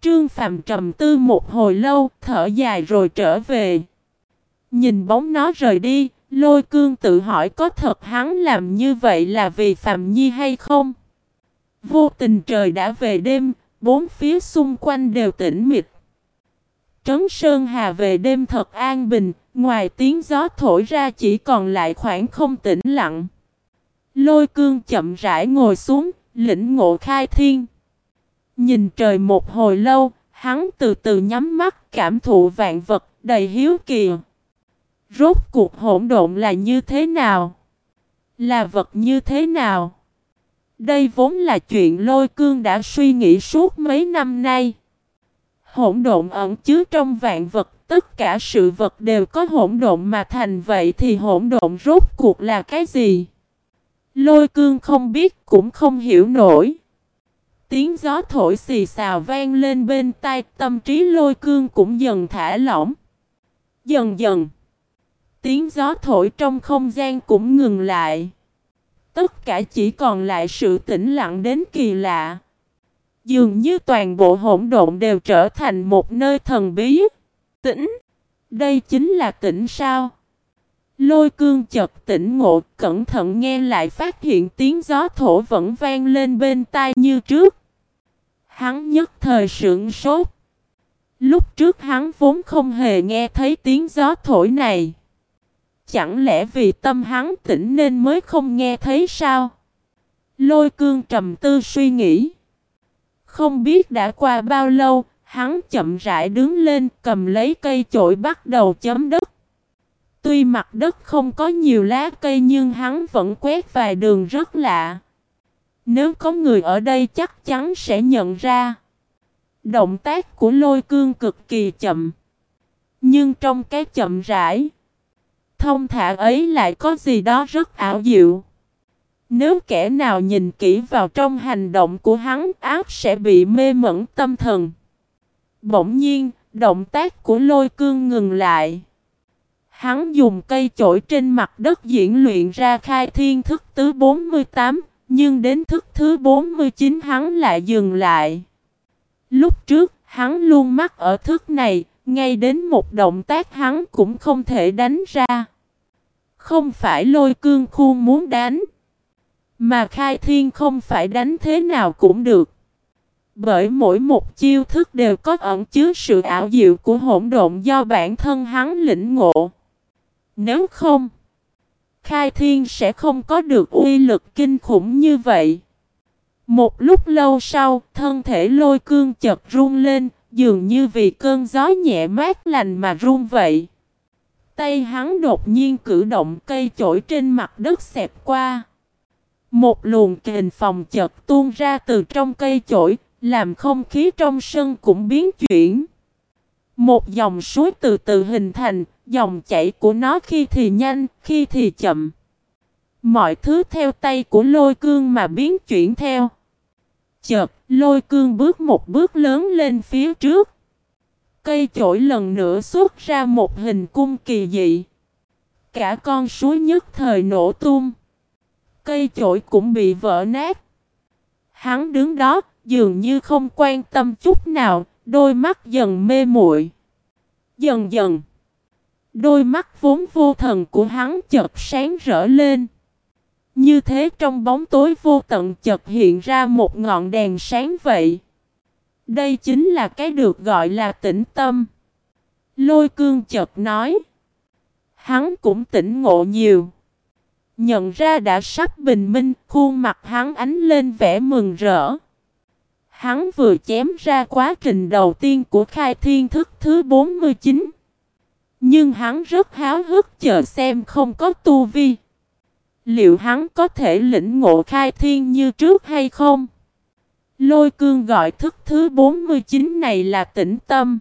Trương Phàm trầm tư một hồi lâu, thở dài rồi trở về. Nhìn bóng nó rời đi, lôi cương tự hỏi có thật hắn làm như vậy là vì Phạm Nhi hay không? Vô tình trời đã về đêm, bốn phía xung quanh đều tĩnh mịch. Trấn Sơn Hà về đêm thật an bình, ngoài tiếng gió thổi ra chỉ còn lại khoảng không tĩnh lặng. Lôi cương chậm rãi ngồi xuống, lĩnh ngộ khai thiên. Nhìn trời một hồi lâu, hắn từ từ nhắm mắt cảm thụ vạn vật đầy hiếu kỳ. Rốt cuộc hỗn độn là như thế nào? Là vật như thế nào? Đây vốn là chuyện lôi cương đã suy nghĩ suốt mấy năm nay. Hỗn độn ẩn chứa trong vạn vật, tất cả sự vật đều có hỗn độn mà thành vậy thì hỗn độn rốt cuộc là cái gì? Lôi cương không biết cũng không hiểu nổi. Tiếng gió thổi xì xào vang lên bên tai tâm trí lôi cương cũng dần thả lỏng. Dần dần. Tiếng gió thổi trong không gian cũng ngừng lại. Tất cả chỉ còn lại sự tĩnh lặng đến kỳ lạ. Dường như toàn bộ hỗn độn đều trở thành một nơi thần bí. Tĩnh. Đây chính là tĩnh sao? Lôi cương chợt tỉnh ngộ, cẩn thận nghe lại phát hiện tiếng gió thổ vẫn vang lên bên tai như trước. Hắn nhất thời sững sốt. Lúc trước hắn vốn không hề nghe thấy tiếng gió thổi này. Chẳng lẽ vì tâm hắn tỉnh nên mới không nghe thấy sao? Lôi cương trầm tư suy nghĩ. Không biết đã qua bao lâu, hắn chậm rãi đứng lên cầm lấy cây chổi bắt đầu chấm đất. Tuy mặt đất không có nhiều lá cây nhưng hắn vẫn quét vài đường rất lạ. Nếu có người ở đây chắc chắn sẽ nhận ra. Động tác của lôi cương cực kỳ chậm. Nhưng trong cái chậm rãi, thông thả ấy lại có gì đó rất ảo diệu. Nếu kẻ nào nhìn kỹ vào trong hành động của hắn ác sẽ bị mê mẩn tâm thần. Bỗng nhiên, động tác của lôi cương ngừng lại. Hắn dùng cây chổi trên mặt đất diễn luyện ra khai thiên thức tứ 48, nhưng đến thức thứ 49 hắn lại dừng lại. Lúc trước, hắn luôn mắc ở thức này, ngay đến một động tác hắn cũng không thể đánh ra. Không phải lôi cương khuôn muốn đánh, mà khai thiên không phải đánh thế nào cũng được. Bởi mỗi một chiêu thức đều có ẩn chứa sự ảo diệu của hỗn độn do bản thân hắn lĩnh ngộ. Nếu không, khai thiên sẽ không có được uy lực kinh khủng như vậy. Một lúc lâu sau, thân thể lôi cương chật run lên, dường như vì cơn gió nhẹ mát lành mà run vậy. Tay hắn đột nhiên cử động cây chổi trên mặt đất xẹp qua. Một luồng kình phòng chật tuôn ra từ trong cây chổi, làm không khí trong sân cũng biến chuyển. Một dòng suối từ từ hình thành, dòng chảy của nó khi thì nhanh, khi thì chậm. Mọi thứ theo tay của lôi cương mà biến chuyển theo. Chợt, lôi cương bước một bước lớn lên phía trước. Cây chổi lần nữa xuất ra một hình cung kỳ dị. Cả con suối nhất thời nổ tung. Cây chổi cũng bị vỡ nát. Hắn đứng đó, dường như không quan tâm chút nào, đôi mắt dần mê muội. Dần dần, đôi mắt vốn vô thần của hắn chợt sáng rỡ lên. Như thế trong bóng tối vô tận chợt hiện ra một ngọn đèn sáng vậy. Đây chính là cái được gọi là tĩnh tâm. Lôi cương chợt nói. Hắn cũng tỉnh ngộ nhiều. Nhận ra đã sắp bình minh, khuôn mặt hắn ánh lên vẻ mừng rỡ. Hắn vừa chém ra quá trình đầu tiên của khai thiên thức thứ 49. Nhưng hắn rất háo hức chờ xem không có tu vi. Liệu hắn có thể lĩnh ngộ khai thiên như trước hay không? Lôi cương gọi thức thứ 49 này là tĩnh tâm.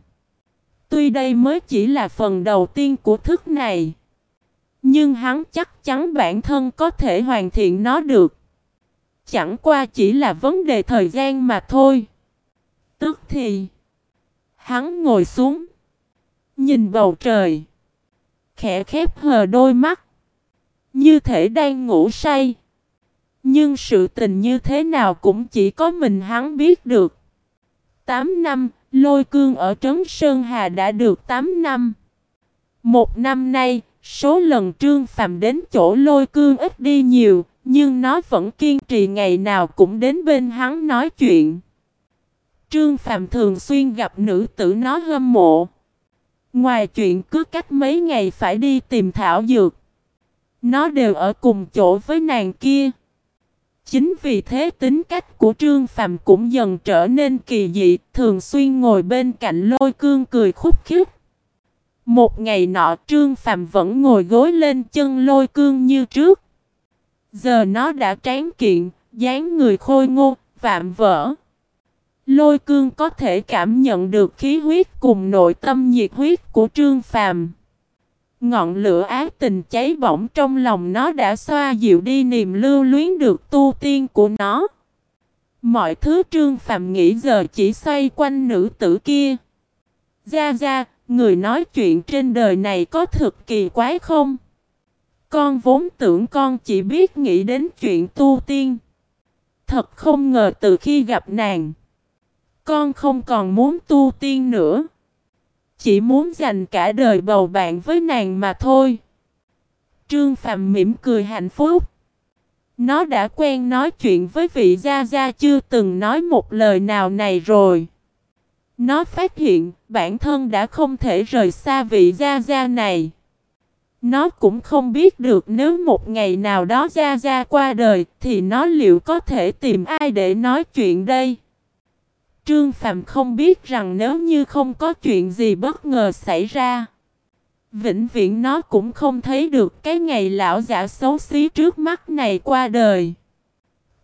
Tuy đây mới chỉ là phần đầu tiên của thức này. Nhưng hắn chắc chắn bản thân có thể hoàn thiện nó được. Chẳng qua chỉ là vấn đề thời gian mà thôi. Tức thì, hắn ngồi xuống, nhìn bầu trời, khẽ khép hờ đôi mắt, như thể đang ngủ say. Nhưng sự tình như thế nào cũng chỉ có mình hắn biết được. 8 năm, lôi cương ở Trấn Sơn Hà đã được 8 năm. Một năm nay, số lần Trương Phàm đến chỗ lôi cương ít đi nhiều, nhưng nó vẫn kiên trì ngày nào cũng đến bên hắn nói chuyện. Trương phạm thường xuyên gặp nữ tử nó hâm mộ. Ngoài chuyện cứ cách mấy ngày phải đi tìm thảo dược. Nó đều ở cùng chỗ với nàng kia. Chính vì thế tính cách của Trương phạm cũng dần trở nên kỳ dị, thường xuyên ngồi bên cạnh lôi cương cười khúc khích. Một ngày nọ Trương phạm vẫn ngồi gối lên chân lôi cương như trước. Giờ nó đã tráng kiện, dáng người khôi ngô, vạm vỡ. Lôi cương có thể cảm nhận được khí huyết cùng nội tâm nhiệt huyết của Trương Phàm. Ngọn lửa ác tình cháy bỏng trong lòng nó đã xoa dịu đi niềm lưu luyến được tu tiên của nó. Mọi thứ Trương Phàm nghĩ giờ chỉ xoay quanh nữ tử kia. Gia Gia, người nói chuyện trên đời này có thực kỳ quái không? Con vốn tưởng con chỉ biết nghĩ đến chuyện tu tiên. Thật không ngờ từ khi gặp nàng. Con không còn muốn tu tiên nữa. Chỉ muốn dành cả đời bầu bạn với nàng mà thôi. Trương Phạm mỉm cười hạnh phúc. Nó đã quen nói chuyện với vị Gia Gia chưa từng nói một lời nào này rồi. Nó phát hiện bản thân đã không thể rời xa vị Gia Gia này. Nó cũng không biết được nếu một ngày nào đó Gia Gia qua đời thì nó liệu có thể tìm ai để nói chuyện đây. Trương Phạm không biết rằng nếu như không có chuyện gì bất ngờ xảy ra. Vĩnh viễn nó cũng không thấy được cái ngày lão giả xấu xí trước mắt này qua đời.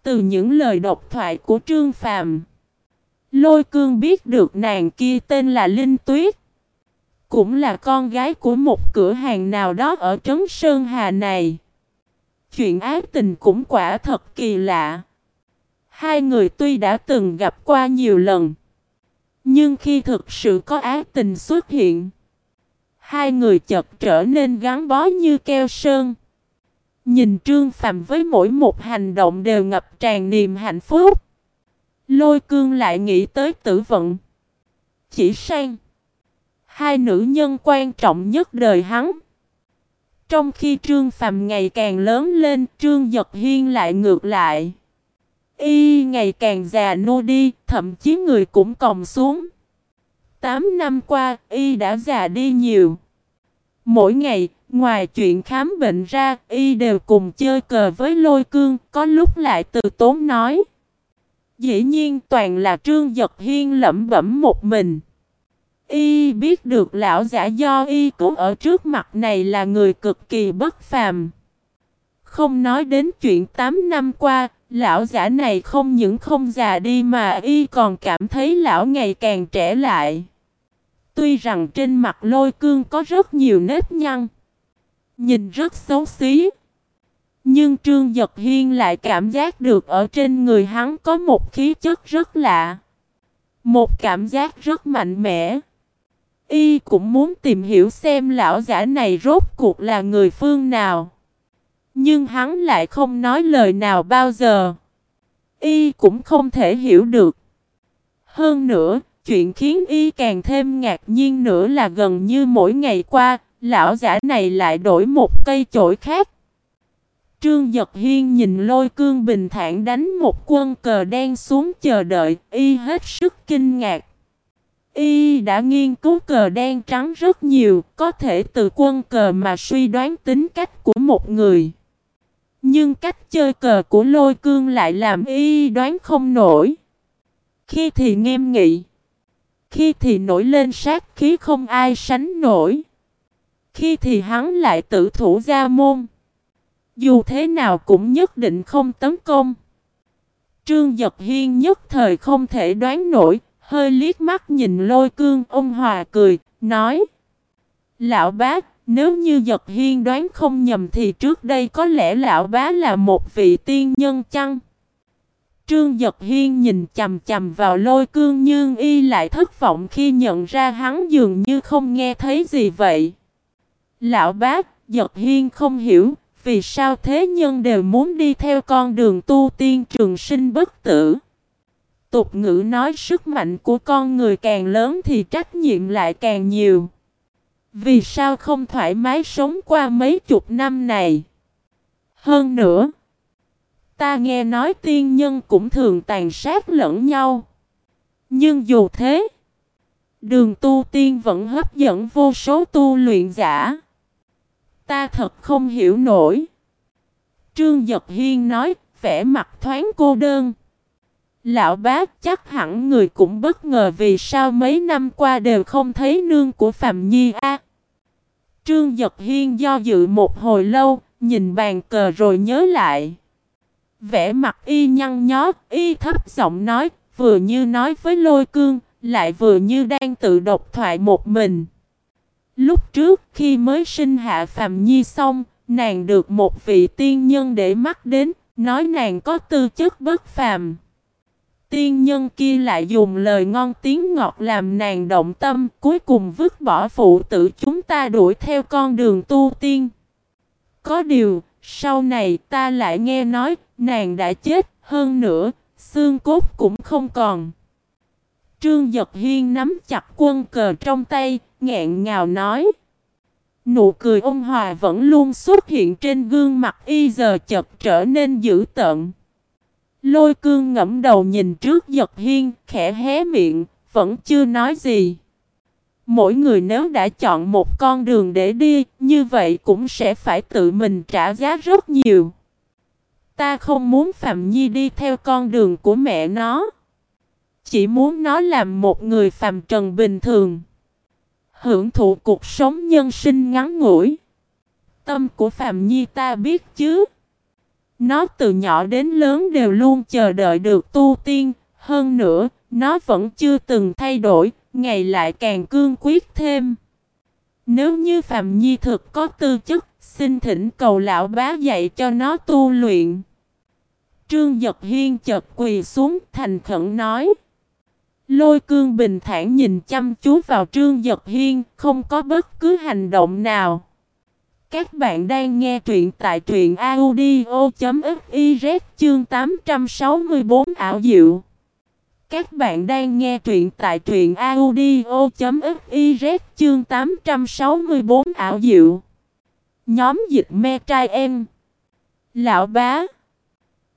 Từ những lời độc thoại của Trương Phạm. Lôi cương biết được nàng kia tên là Linh Tuyết. Cũng là con gái của một cửa hàng nào đó ở Trấn Sơn Hà này. Chuyện ác tình cũng quả thật kỳ lạ. Hai người tuy đã từng gặp qua nhiều lần. Nhưng khi thực sự có ác tình xuất hiện. Hai người chợt trở nên gắn bó như keo sơn. Nhìn Trương phạm với mỗi một hành động đều ngập tràn niềm hạnh phúc. Lôi cương lại nghĩ tới tử vận. Chỉ sang. Hai nữ nhân quan trọng nhất đời hắn. Trong khi Trương phạm ngày càng lớn lên, Trương Giật Hiên lại ngược lại. Y ngày càng già nô đi, thậm chí người cũng còng xuống. Tám năm qua, Y đã già đi nhiều. Mỗi ngày, ngoài chuyện khám bệnh ra, Y đều cùng chơi cờ với lôi cương, có lúc lại từ tốn nói. Dĩ nhiên toàn là Trương Giật Hiên lẩm bẩm một mình. Y biết được lão giả do Y cũng ở trước mặt này là người cực kỳ bất phàm. Không nói đến chuyện 8 năm qua, Lão giả này không những không già đi mà y còn cảm thấy lão ngày càng trẻ lại. Tuy rằng trên mặt lôi cương có rất nhiều nếp nhăn. Nhìn rất xấu xí. Nhưng Trương Giật Hiên lại cảm giác được ở trên người hắn có một khí chất rất lạ. Một cảm giác rất mạnh mẽ. Y cũng muốn tìm hiểu xem lão giả này rốt cuộc là người phương nào. Nhưng hắn lại không nói lời nào bao giờ. Y cũng không thể hiểu được. Hơn nữa, chuyện khiến Y càng thêm ngạc nhiên nữa là gần như mỗi ngày qua, lão giả này lại đổi một cây chổi khác. Trương Giật Hiên nhìn lôi cương bình thản đánh một quân cờ đen xuống chờ đợi, y hết sức kinh ngạc. Y đã nghiên cứu cờ đen trắng rất nhiều, có thể từ quân cờ mà suy đoán tính cách của một người. Nhưng cách chơi cờ của lôi cương lại làm y đoán không nổi. Khi thì nghiêm nghị. Khi thì nổi lên sát khí không ai sánh nổi. Khi thì hắn lại tự thủ ra môn. Dù thế nào cũng nhất định không tấn công. Trương Giật Hiên nhất thời không thể đoán nổi, hơi liếc mắt nhìn lôi cương, ông Hòa cười, nói Lão bác, nếu như giật hiên đoán không nhầm thì trước đây có lẽ lão bá là một vị tiên nhân chăng? Trương Giật Hiên nhìn chầm chầm vào lôi cương nhưng y lại thất vọng khi nhận ra hắn dường như không nghe thấy gì vậy. Lão bác, Giật Hiên không hiểu, vì sao thế nhân đều muốn đi theo con đường tu tiên trường sinh bất tử. tục ngữ nói sức mạnh của con người càng lớn thì trách nhiệm lại càng nhiều. Vì sao không thoải mái sống qua mấy chục năm này? Hơn nữa, ta nghe nói tiên nhân cũng thường tàn sát lẫn nhau. Nhưng dù thế, đường tu tiên vẫn hấp dẫn vô số tu luyện giả. Ta thật không hiểu nổi. Trương Giật Hiên nói, vẻ mặt thoáng cô đơn. Lão bác chắc hẳn người cũng bất ngờ vì sao mấy năm qua đều không thấy nương của Phạm Nhi a. Trương Giật Hiên do dự một hồi lâu, nhìn bàn cờ rồi nhớ lại. Vẻ mặt y nhăn nhó, y thấp giọng nói, vừa như nói với lôi cương, lại vừa như đang tự độc thoại một mình. Lúc trước khi mới sinh hạ Phạm Nhi xong, nàng được một vị tiên nhân để mắt đến, nói nàng có tư chất bất phàm. Tiên nhân kia lại dùng lời ngon tiếng ngọt làm nàng động tâm, cuối cùng vứt bỏ phụ tử chúng ta đuổi theo con đường tu tiên. Có điều, sau này ta lại nghe nói, nàng đã chết, hơn nữa, xương cốt cũng không còn. Trương Giật Hiên nắm chặt quân cờ trong tay, nghẹn ngào nói. Nụ cười ôn hòa vẫn luôn xuất hiện trên gương mặt y giờ chợt trở nên dữ tợn. Lôi cương ngẫm đầu nhìn trước giật hiên, khẽ hé miệng, vẫn chưa nói gì. Mỗi người nếu đã chọn một con đường để đi, như vậy cũng sẽ phải tự mình trả giá rất nhiều. Ta không muốn Phạm Nhi đi theo con đường của mẹ nó. Chỉ muốn nó làm một người phàm trần bình thường. Hưởng thụ cuộc sống nhân sinh ngắn ngủi. Tâm của Phạm Nhi ta biết chứ. Nó từ nhỏ đến lớn đều luôn chờ đợi được tu tiên. Hơn nữa, nó vẫn chưa từng thay đổi, ngày lại càng cương quyết thêm. Nếu như Phạm Nhi thực có tư chất, xin thỉnh cầu lão bá dạy cho nó tu luyện. Trương Giật Hiên chợt quỳ xuống thành khẩn nói. Lôi cương bình thản nhìn chăm chú vào Trương Giật Hiên, không có bất cứ hành động nào. Các bạn đang nghe truyện tại truyện audio.fiz chương 864 ảo diệu. Các bạn đang nghe truyện tại truyện audio.fiz chương 864 ảo diệu. Nhóm dịch me trai em. Lão bá.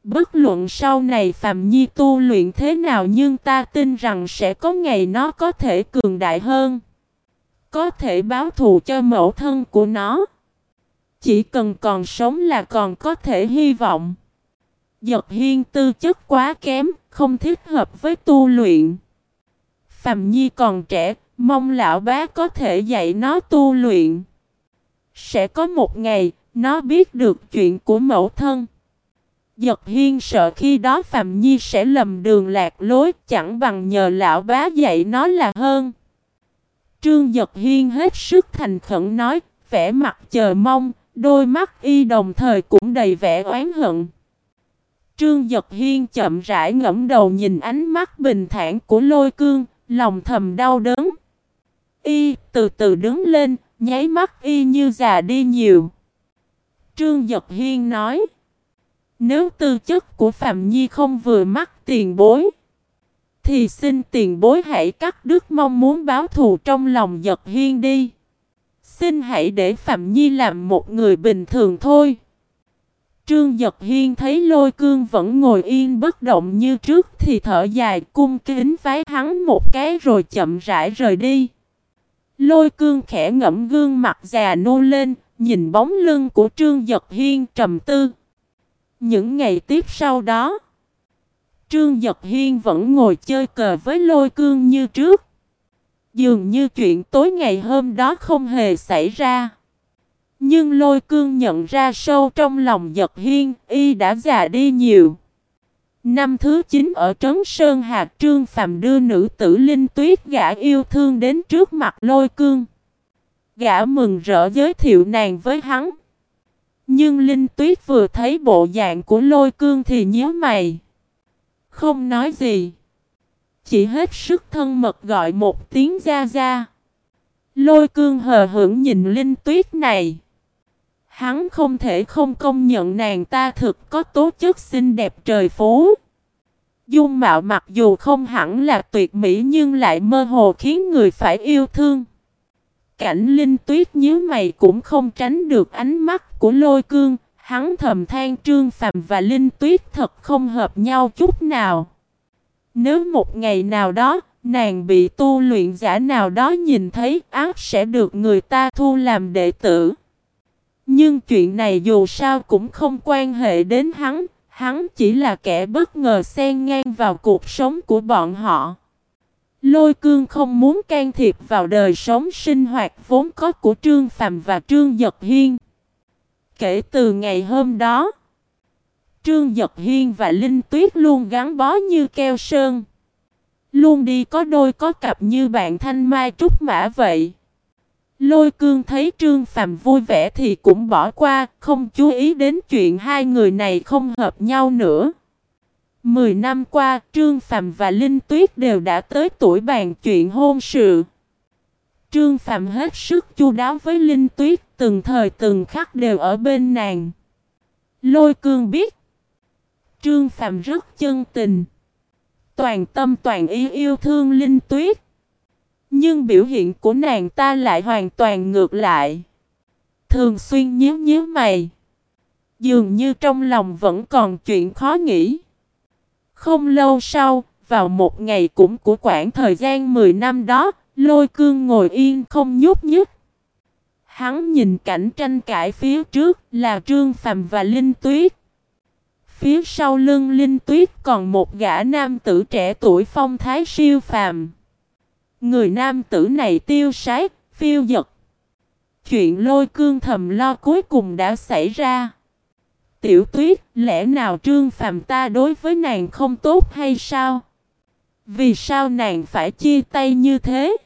Bất luận sau này Phạm Nhi tu luyện thế nào nhưng ta tin rằng sẽ có ngày nó có thể cường đại hơn. Có thể báo thù cho mẫu thân của nó. Chỉ cần còn sống là còn có thể hy vọng. Giật hiên tư chất quá kém, không thích hợp với tu luyện. Phạm Nhi còn trẻ, mong lão bá có thể dạy nó tu luyện. Sẽ có một ngày, nó biết được chuyện của mẫu thân. Giật hiên sợ khi đó Phạm Nhi sẽ lầm đường lạc lối chẳng bằng nhờ lão bá dạy nó là hơn. Trương Giật Hiên hết sức thành khẩn nói, vẻ mặt chờ mong, đôi mắt y đồng thời cũng đầy vẻ oán hận. Trương Giật Hiên chậm rãi ngẫm đầu nhìn ánh mắt bình thản của lôi cương, lòng thầm đau đớn. Y từ từ đứng lên, nháy mắt y như già đi nhiều. Trương Giật Hiên nói. Nếu tư chất của Phạm Nhi không vừa mắt tiền bối, thì xin tiền bối hãy cắt đứt mong muốn báo thù trong lòng giật hiên đi. Xin hãy để Phạm Nhi làm một người bình thường thôi. Trương Giật Hiên thấy lôi cương vẫn ngồi yên bất động như trước thì thở dài cung kính vái hắn một cái rồi chậm rãi rời đi. Lôi cương khẽ ngẫm gương mặt già nô lên, nhìn bóng lưng của Trương Giật Hiên trầm tư. Những ngày tiếp sau đó, Trương Giật Hiên vẫn ngồi chơi cờ với lôi cương như trước. Dường như chuyện tối ngày hôm đó không hề xảy ra. Nhưng lôi cương nhận ra sâu trong lòng Giật Hiên, y đã già đi nhiều. Năm thứ 9 ở Trấn Sơn Hạt Trương Phạm đưa nữ tử Linh Tuyết gã yêu thương đến trước mặt lôi cương. Gã mừng rỡ giới thiệu nàng với hắn. Nhưng Linh Tuyết vừa thấy bộ dạng của lôi cương thì nhíu mày. Không nói gì. Chỉ hết sức thân mật gọi một tiếng ra ra. Lôi cương hờ hững nhìn Linh Tuyết này. Hắn không thể không công nhận nàng ta thực có tố chất xinh đẹp trời phú, Dung mạo mặc dù không hẳn là tuyệt mỹ nhưng lại mơ hồ khiến người phải yêu thương. Cảnh Linh Tuyết nhíu mày cũng không tránh được ánh mắt của lôi cương, hắn thầm than Trương phạm và Linh Tuyết thật không hợp nhau chút nào. Nếu một ngày nào đó, nàng bị tu luyện giả nào đó nhìn thấy ác sẽ được người ta thu làm đệ tử. Nhưng chuyện này dù sao cũng không quan hệ đến hắn, hắn chỉ là kẻ bất ngờ xen ngang vào cuộc sống của bọn họ. Lôi cương không muốn can thiệp vào đời sống sinh hoạt vốn có của Trương Phàm và Trương Giật Hiên. Kể từ ngày hôm đó, Trương Giật Hiên và Linh Tuyết luôn gắn bó như keo sơn. Luôn đi có đôi có cặp như bạn thanh mai trúc mã vậy. Lôi cương thấy Trương Phàm vui vẻ thì cũng bỏ qua, không chú ý đến chuyện hai người này không hợp nhau nữa. Mười năm qua, Trương Phàm và Linh Tuyết đều đã tới tuổi bàn chuyện hôn sự. Trương Phạm hết sức chu đáo với Linh Tuyết, từng thời từng khắc đều ở bên nàng. Lôi cương biết, Trương Phạm rất chân tình, toàn tâm toàn ý yêu thương Linh Tuyết. Nhưng biểu hiện của nàng ta lại hoàn toàn ngược lại. Thường xuyên nhíu nhíu mày. Dường như trong lòng vẫn còn chuyện khó nghĩ. Không lâu sau, vào một ngày cũng của khoảng thời gian 10 năm đó, lôi cương ngồi yên không nhúc nhích. Hắn nhìn cảnh tranh cãi phía trước là Trương Phàm và Linh Tuyết. Phía sau lưng Linh Tuyết còn một gã nam tử trẻ tuổi phong thái siêu phàm. Người nam tử này tiêu sái, phiêu dật. Chuyện lôi cương thầm lo cuối cùng đã xảy ra. Tiểu tuyết, lẽ nào trương phàm ta đối với nàng không tốt hay sao? Vì sao nàng phải chia tay như thế?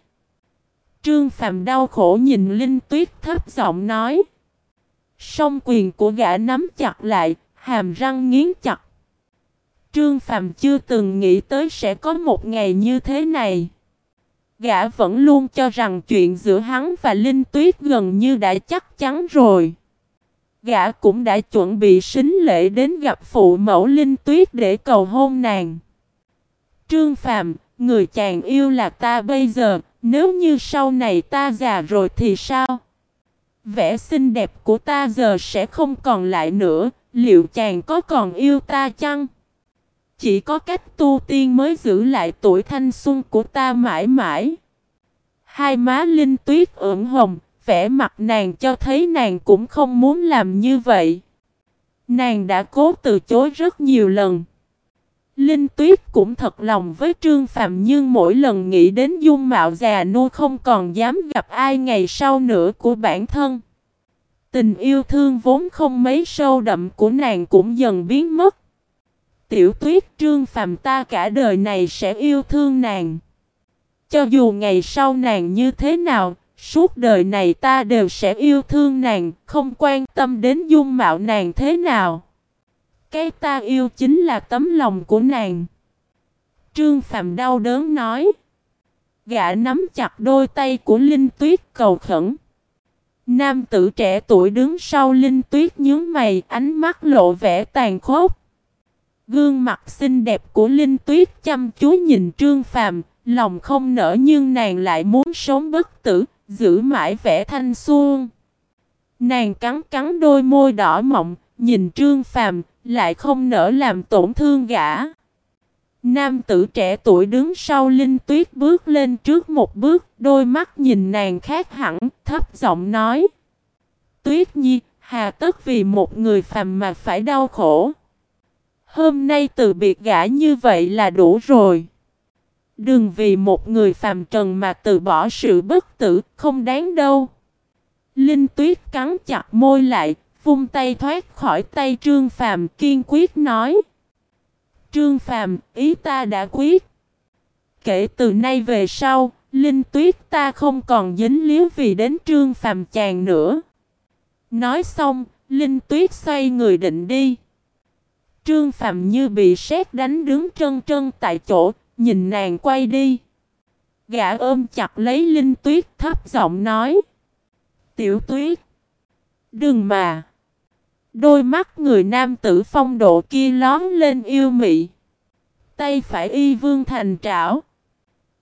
Trương phàm đau khổ nhìn Linh tuyết thấp giọng nói. Song quyền của gã nắm chặt lại, hàm răng nghiến chặt. Trương phàm chưa từng nghĩ tới sẽ có một ngày như thế này. Gã vẫn luôn cho rằng chuyện giữa hắn và Linh Tuyết gần như đã chắc chắn rồi. Gã cũng đã chuẩn bị xính lễ đến gặp phụ mẫu Linh Tuyết để cầu hôn nàng. Trương Phàm, người chàng yêu là ta bây giờ, nếu như sau này ta già rồi thì sao? Vẻ xinh đẹp của ta giờ sẽ không còn lại nữa, liệu chàng có còn yêu ta chăng? Chỉ có cách tu tiên mới giữ lại tuổi thanh xuân của ta mãi mãi. Hai má Linh Tuyết ửng hồng, vẻ mặt nàng cho thấy nàng cũng không muốn làm như vậy. Nàng đã cố từ chối rất nhiều lần. Linh Tuyết cũng thật lòng với Trương Phạm nhưng mỗi lần nghĩ đến dung mạo già nua không còn dám gặp ai ngày sau nữa của bản thân. Tình yêu thương vốn không mấy sâu đậm của nàng cũng dần biến mất. Tiểu Tuyết Trương Phạm ta cả đời này sẽ yêu thương nàng. Cho dù ngày sau nàng như thế nào, Suốt đời này ta đều sẽ yêu thương nàng, không quan tâm đến dung mạo nàng thế nào. Cái ta yêu chính là tấm lòng của nàng. Trương Phạm đau đớn nói. Gã nắm chặt đôi tay của Linh Tuyết cầu khẩn. Nam tử trẻ tuổi đứng sau Linh Tuyết nhướng mày, ánh mắt lộ vẻ tàn khốc. Gương mặt xinh đẹp của Linh Tuyết chăm chú nhìn Trương Phàm, lòng không nở nhưng nàng lại muốn sống bất tử, giữ mãi vẻ thanh xuân. Nàng cắn cắn đôi môi đỏ mọng, nhìn Trương Phàm, lại không nỡ làm tổn thương gã. Nam tử trẻ tuổi đứng sau Linh Tuyết bước lên trước một bước, đôi mắt nhìn nàng khác hẳn, thấp giọng nói. Tuyết Nhi, hà tất vì một người phàm mà phải đau khổ. Hôm nay từ biệt gã như vậy là đủ rồi. Đừng vì một người phàm trần mà từ bỏ sự bất tử, không đáng đâu. Linh tuyết cắn chặt môi lại, vung tay thoát khỏi tay Trương Phàm kiên quyết nói. Trương Phàm, ý ta đã quyết. Kể từ nay về sau, Linh tuyết ta không còn dính líu vì đến Trương Phàm chàng nữa. Nói xong, Linh tuyết xoay người định đi. Trương Phàm như bị sét đánh đứng trân trân tại chỗ, nhìn nàng quay đi. Gã ôm chặt lấy Linh Tuyết thấp giọng nói. Tiểu Tuyết. Đừng mà. Đôi mắt người nam tử phong độ kia lón lên yêu mị. tay phải y vương thành trảo.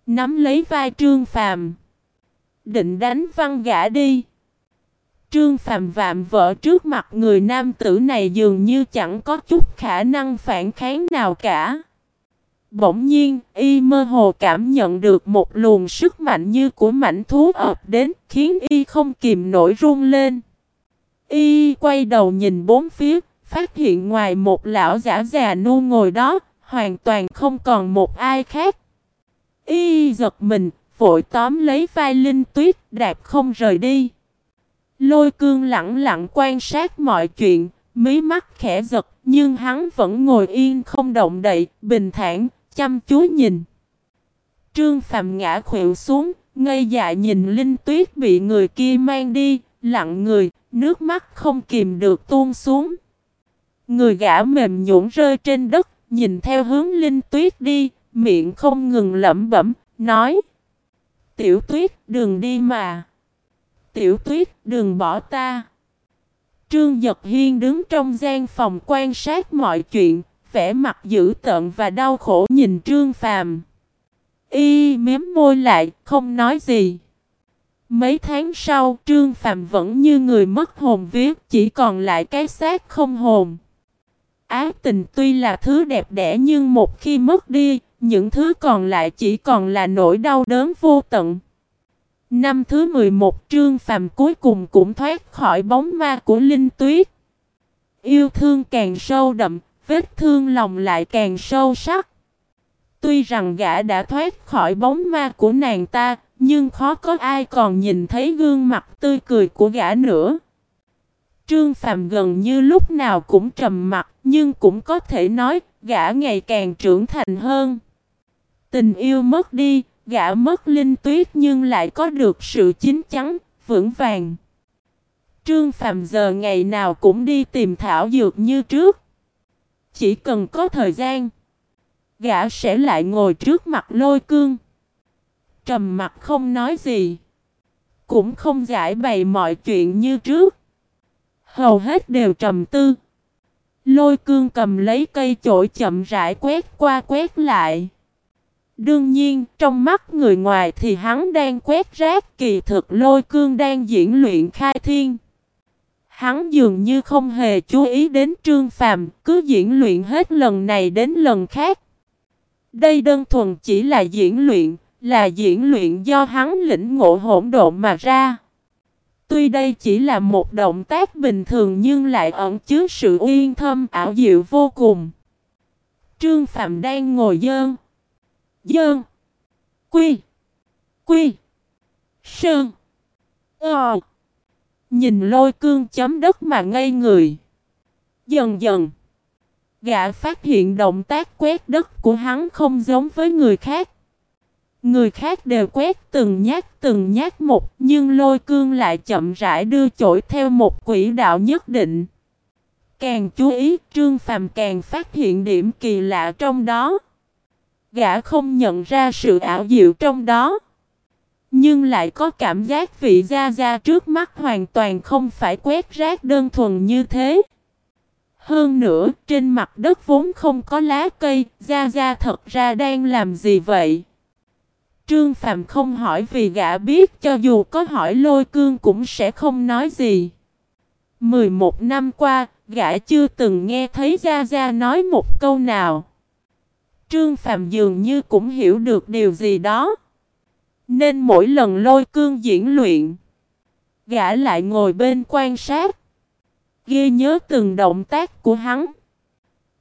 Nắm lấy vai Trương Phàm Định đánh văn gã đi. Trương Phàm vạm vỡ trước mặt người nam tử này dường như chẳng có chút khả năng phản kháng nào cả. Bỗng nhiên, y mơ hồ cảm nhận được một luồng sức mạnh như của mảnh thú ập đến, khiến y không kìm nổi run lên. Y quay đầu nhìn bốn phía, phát hiện ngoài một lão giả già nu ngồi đó, hoàn toàn không còn một ai khác. Y giật mình, vội tóm lấy vai Linh Tuyết, đạp không rời đi. Lôi cương lặng lặng quan sát mọi chuyện, mí mắt khẽ giật, nhưng hắn vẫn ngồi yên không động đậy, bình thản, chăm chú nhìn. Trương Phạm ngã khuỵu xuống, ngây dại nhìn Linh Tuyết bị người kia mang đi, lặng người, nước mắt không kìm được tuôn xuống. Người gã mềm nhũn rơi trên đất, nhìn theo hướng Linh Tuyết đi, miệng không ngừng lẩm bẩm, nói Tiểu Tuyết, đừng đi mà. Tiểu Tuyết, đừng bỏ ta. Trương Giật Hiên đứng trong gian phòng quan sát mọi chuyện, vẻ mặt dữ tợn và đau khổ nhìn Trương Phàm. Y miếm môi lại, không nói gì. Mấy tháng sau, Trương phạm vẫn như người mất hồn viết, chỉ còn lại cái xác không hồn. Ái tình tuy là thứ đẹp đẽ nhưng một khi mất đi, những thứ còn lại chỉ còn là nỗi đau đớn vô tận. Năm thứ 11 Trương phạm cuối cùng cũng thoát khỏi bóng ma của Linh Tuyết. Yêu thương càng sâu đậm, vết thương lòng lại càng sâu sắc. Tuy rằng gã đã thoát khỏi bóng ma của nàng ta, nhưng khó có ai còn nhìn thấy gương mặt tươi cười của gã nữa. Trương Phạm gần như lúc nào cũng trầm mặt, nhưng cũng có thể nói gã ngày càng trưởng thành hơn. Tình yêu mất đi, gã mất linh tuyết nhưng lại có được sự chín chắn, vững vàng. Trương Phạm giờ ngày nào cũng đi tìm thảo dược như trước. Chỉ cần có thời gian, gã sẽ lại ngồi trước mặt lôi cương. Trầm mặt không nói gì. Cũng không giải bày mọi chuyện như trước. Hầu hết đều trầm tư. Lôi cương cầm lấy cây chổi chậm rãi quét qua quét lại. Đương nhiên, trong mắt người ngoài thì hắn đang quét rác kỳ thực lôi cương đang diễn luyện khai thiên. Hắn dường như không hề chú ý đến Trương Phàm, cứ diễn luyện hết lần này đến lần khác. Đây đơn thuần chỉ là diễn luyện, là diễn luyện do hắn lĩnh ngộ hỗn độn mà ra. Tuy đây chỉ là một động tác bình thường nhưng lại ẩn chứa sự uyên thâm ảo diệu vô cùng. Trương Phạm đang ngồi dơn. Dơn. Quy. Quy. Sơn. Ờ. Nhìn lôi cương chấm đất mà ngây người. Dần dần. Gã phát hiện động tác quét đất của hắn không giống với người khác. Người khác đều quét từng nhát từng nhát một nhưng lôi cương lại chậm rãi đưa chổi theo một quỹ đạo nhất định. Càng chú ý Trương Phàm càng phát hiện điểm kỳ lạ trong đó. Gã không nhận ra sự ảo diệu trong đó. Nhưng lại có cảm giác vị gia gia trước mắt hoàn toàn không phải quét rác đơn thuần như thế. Hơn nữa, trên mặt đất vốn không có lá cây, gia gia thật ra đang làm gì vậy? Trương Phạm không hỏi vì gã biết cho dù có hỏi lôi cương cũng sẽ không nói gì. 11 năm qua, gã chưa từng nghe thấy Gia Gia nói một câu nào. Trương Phạm dường như cũng hiểu được điều gì đó. Nên mỗi lần lôi cương diễn luyện, gã lại ngồi bên quan sát. Ghi nhớ từng động tác của hắn.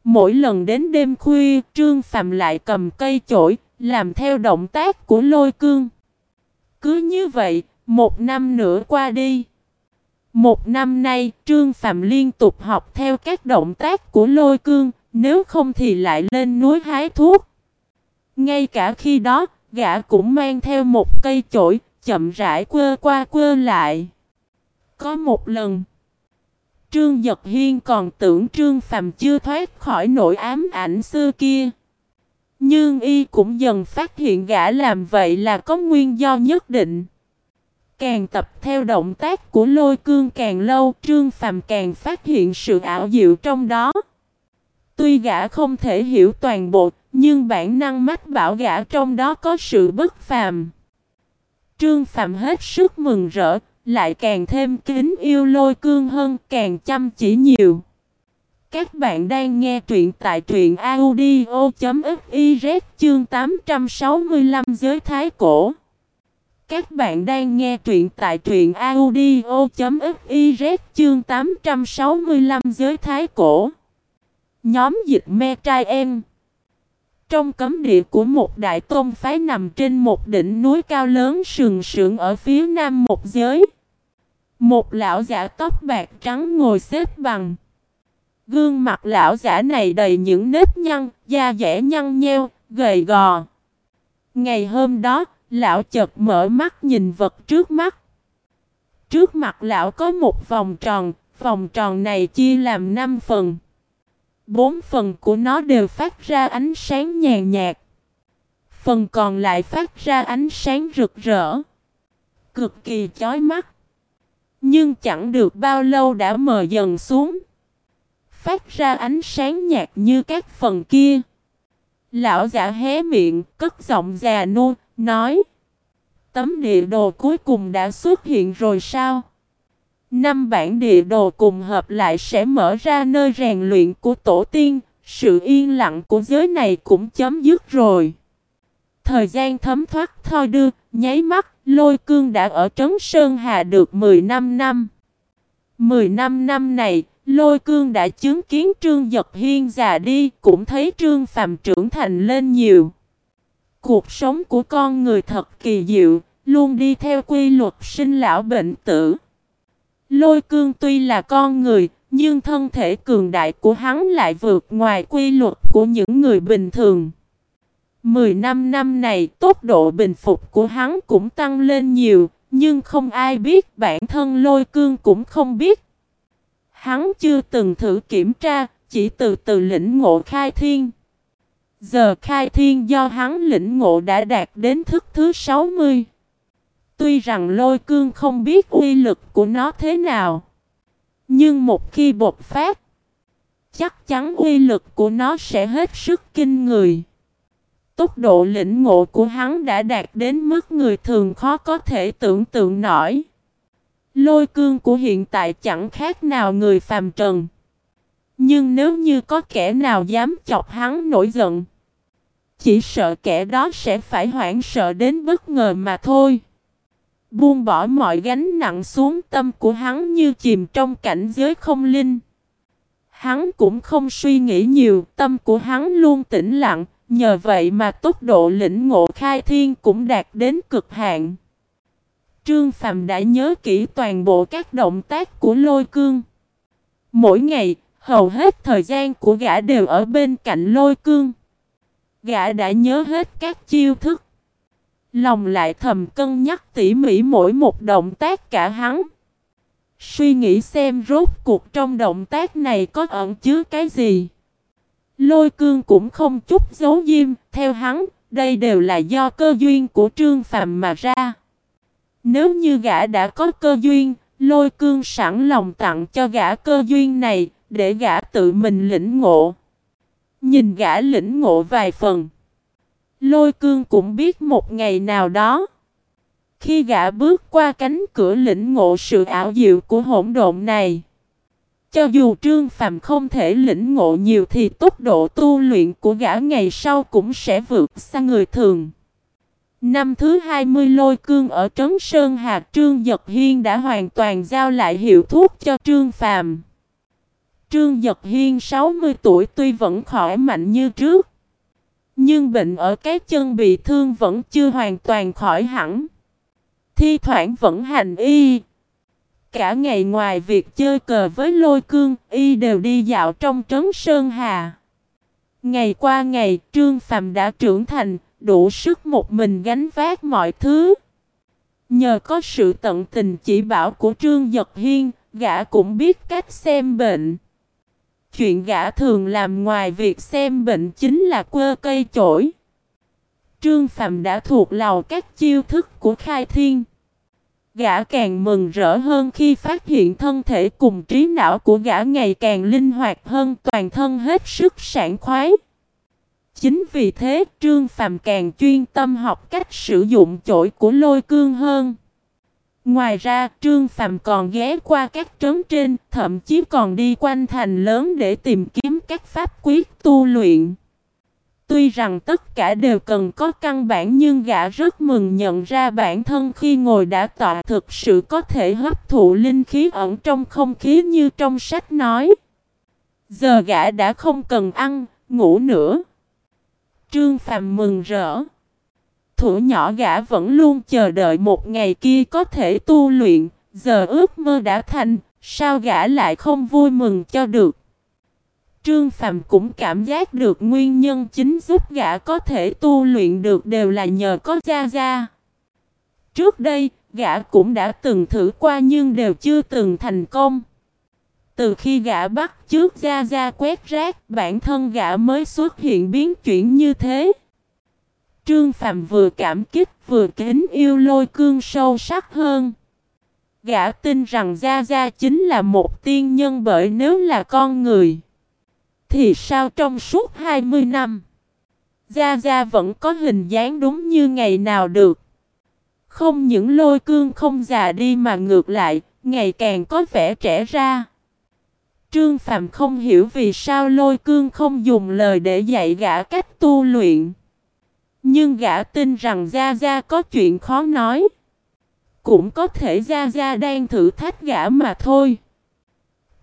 Mỗi lần đến đêm khuya, Trương Phạm lại cầm cây chổi, làm theo động tác của lôi cương. Cứ như vậy, một năm nữa qua đi. Một năm nay, Trương Phạm liên tục học theo các động tác của lôi cương, nếu không thì lại lên núi hái thuốc. Ngay cả khi đó, gã cũng mang theo một cây chổi, chậm rãi quơ qua quơ lại. Có một lần, Trương Giật Hiên còn tưởng Trương Phạm chưa thoát khỏi nỗi ám ảnh xưa kia. Nhưng y cũng dần phát hiện gã làm vậy là có nguyên do nhất định. Càng tập theo động tác của lôi cương càng lâu, Trương Phàm càng phát hiện sự ảo diệu trong đó. Tuy gã không thể hiểu toàn bộ, nhưng bản năng mách bảo gã trong đó có sự bất phàm. Trương Phạm hết sức mừng rỡ, lại càng thêm kính yêu lôi cương hơn, càng chăm chỉ nhiều. Các bạn đang nghe truyện tại truyện audio.fiz chương 865 giới thái cổ. Các bạn đang nghe truyện tại truyện audio.fiz chương 865 giới thái cổ. Nhóm dịch me trai em. Trong cấm địa của một đại tôn phái nằm trên một đỉnh núi cao lớn sừng sững ở phía nam một giới. Một lão giả tóc bạc trắng ngồi xếp bằng. Gương mặt lão giả này đầy những nếp nhăn, da dẻ nhăn nheo, gầy gò. Ngày hôm đó, lão chợt mở mắt nhìn vật trước mắt. Trước mặt lão có một vòng tròn, vòng tròn này chia làm 5 phần. Bốn phần của nó đều phát ra ánh sáng nhàn nhạt. Phần còn lại phát ra ánh sáng rực rỡ. Cực kỳ chói mắt. Nhưng chẳng được bao lâu đã mờ dần xuống. Phát ra ánh sáng nhạt như các phần kia. Lão giả hé miệng, cất giọng già nua, nói. Tấm địa đồ cuối cùng đã xuất hiện rồi sao? Năm bản địa đồ cùng hợp lại sẽ mở ra nơi rèn luyện của tổ tiên, sự yên lặng của giới này cũng chấm dứt rồi. Thời gian thấm thoát thoi đưa, nháy mắt, lôi cương đã ở Trấn Sơn Hà được 15 năm. 15 năm này, lôi cương đã chứng kiến Trương Giật Hiên già đi, cũng thấy Trương Phạm trưởng thành lên nhiều. Cuộc sống của con người thật kỳ diệu, luôn đi theo quy luật sinh lão bệnh tử. Lôi cương tuy là con người, nhưng thân thể cường đại của hắn lại vượt ngoài quy luật của những người bình thường. Mười năm năm này, tốc độ bình phục của hắn cũng tăng lên nhiều, nhưng không ai biết, bản thân lôi cương cũng không biết. Hắn chưa từng thử kiểm tra, chỉ từ từ lĩnh ngộ khai thiên. Giờ khai thiên do hắn lĩnh ngộ đã đạt đến thức thứ 60. Tuy rằng lôi cương không biết uy lực của nó thế nào. Nhưng một khi bột phát, chắc chắn uy lực của nó sẽ hết sức kinh người. Tốc độ lĩnh ngộ của hắn đã đạt đến mức người thường khó có thể tưởng tượng nổi. Lôi cương của hiện tại chẳng khác nào người phàm trần. Nhưng nếu như có kẻ nào dám chọc hắn nổi giận, chỉ sợ kẻ đó sẽ phải hoảng sợ đến bất ngờ mà thôi. Buông bỏ mọi gánh nặng xuống tâm của hắn như chìm trong cảnh giới không linh. Hắn cũng không suy nghĩ nhiều, tâm của hắn luôn tĩnh lặng, nhờ vậy mà tốc độ lĩnh ngộ khai thiên cũng đạt đến cực hạn. Trương Phàm đã nhớ kỹ toàn bộ các động tác của lôi cương. Mỗi ngày, hầu hết thời gian của gã đều ở bên cạnh lôi cương. Gã đã nhớ hết các chiêu thức. Lòng lại thầm cân nhắc tỉ mỉ mỗi một động tác cả hắn. Suy nghĩ xem rốt cuộc trong động tác này có ẩn chứa cái gì. Lôi cương cũng không chút giấu diêm, theo hắn, đây đều là do cơ duyên của Trương Phạm mà ra. Nếu như gã đã có cơ duyên, lôi cương sẵn lòng tặng cho gã cơ duyên này, để gã tự mình lĩnh ngộ. Nhìn gã lĩnh ngộ vài phần. Lôi cương cũng biết một ngày nào đó. Khi gã bước qua cánh cửa lĩnh ngộ sự ảo diệu của hỗn độn này. Cho dù Trương Phàm không thể lĩnh ngộ nhiều thì tốc độ tu luyện của gã ngày sau cũng sẽ vượt xa người thường. Năm thứ 20 lôi cương ở Trấn Sơn hà Trương Giật Hiên đã hoàn toàn giao lại hiệu thuốc cho Trương Phàm. Trương Giật Hiên 60 tuổi tuy vẫn khỏe mạnh như trước. Nhưng bệnh ở cái chân bị thương vẫn chưa hoàn toàn khỏi hẳn. Thi thoảng vẫn hành y. Cả ngày ngoài việc chơi cờ với lôi cương, y đều đi dạo trong trấn Sơn Hà. Ngày qua ngày, Trương Phàm đã trưởng thành, đủ sức một mình gánh vác mọi thứ. Nhờ có sự tận tình chỉ bảo của Trương Giật Hiên, gã cũng biết cách xem bệnh. Chuyện gã thường làm ngoài việc xem bệnh chính là quơ cây chổi. Trương Phạm đã thuộc lầu các chiêu thức của khai thiên. Gã càng mừng rỡ hơn khi phát hiện thân thể cùng trí não của gã ngày càng linh hoạt hơn toàn thân hết sức sảng khoái. Chính vì thế, Trương Phàm càng chuyên tâm học cách sử dụng chổi của lôi cương hơn. Ngoài ra, Trương Phàm còn ghé qua các trấn trên, thậm chí còn đi quanh thành lớn để tìm kiếm các pháp quyết tu luyện. Tuy rằng tất cả đều cần có căn bản nhưng gã rất mừng nhận ra bản thân khi ngồi đã tọa thực sự có thể hấp thụ linh khí ẩn trong không khí như trong sách nói. Giờ gã đã không cần ăn, ngủ nữa. Trương Phàm mừng rỡ. Thủ nhỏ gã vẫn luôn chờ đợi một ngày kia có thể tu luyện, giờ ước mơ đã thành, sao gã lại không vui mừng cho được. Trương Phàm cũng cảm giác được nguyên nhân chính giúp gã có thể tu luyện được đều là nhờ có Gia Gia. Trước đây, gã cũng đã từng thử qua nhưng đều chưa từng thành công. Từ khi gã bắt trước ra ra quét rác, bản thân gã mới xuất hiện biến chuyển như thế. Trương phạm vừa cảm kích vừa kính yêu lôi cương sâu sắc hơn. Gã tin rằng Gia Gia chính là một tiên nhân bởi nếu là con người. Thì sao trong suốt 20 năm, Gia Gia vẫn có hình dáng đúng như ngày nào được. Không những lôi cương không già đi mà ngược lại, ngày càng có vẻ trẻ ra. Trương Phạm không hiểu vì sao lôi cương không dùng lời để dạy gã cách tu luyện. Nhưng gã tin rằng Gia Gia có chuyện khó nói. Cũng có thể Gia Gia đang thử thách gã mà thôi.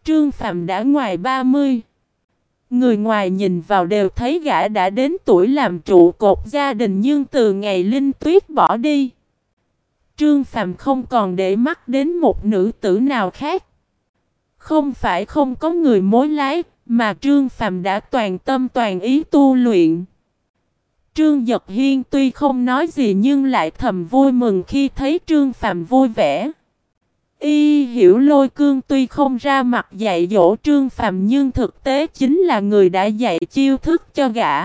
Trương Phạm đã ngoài 30. Người ngoài nhìn vào đều thấy gã đã đến tuổi làm trụ cột gia đình nhưng từ ngày Linh Tuyết bỏ đi. Trương Phạm không còn để mắt đến một nữ tử nào khác. Không phải không có người mối lái, mà Trương Phàm đã toàn tâm toàn ý tu luyện. Trương Dật Hiên tuy không nói gì nhưng lại thầm vui mừng khi thấy Trương Phàm vui vẻ. Y hiểu lôi cương tuy không ra mặt dạy dỗ trương phàm nhưng thực tế chính là người đã dạy chiêu thức cho gã.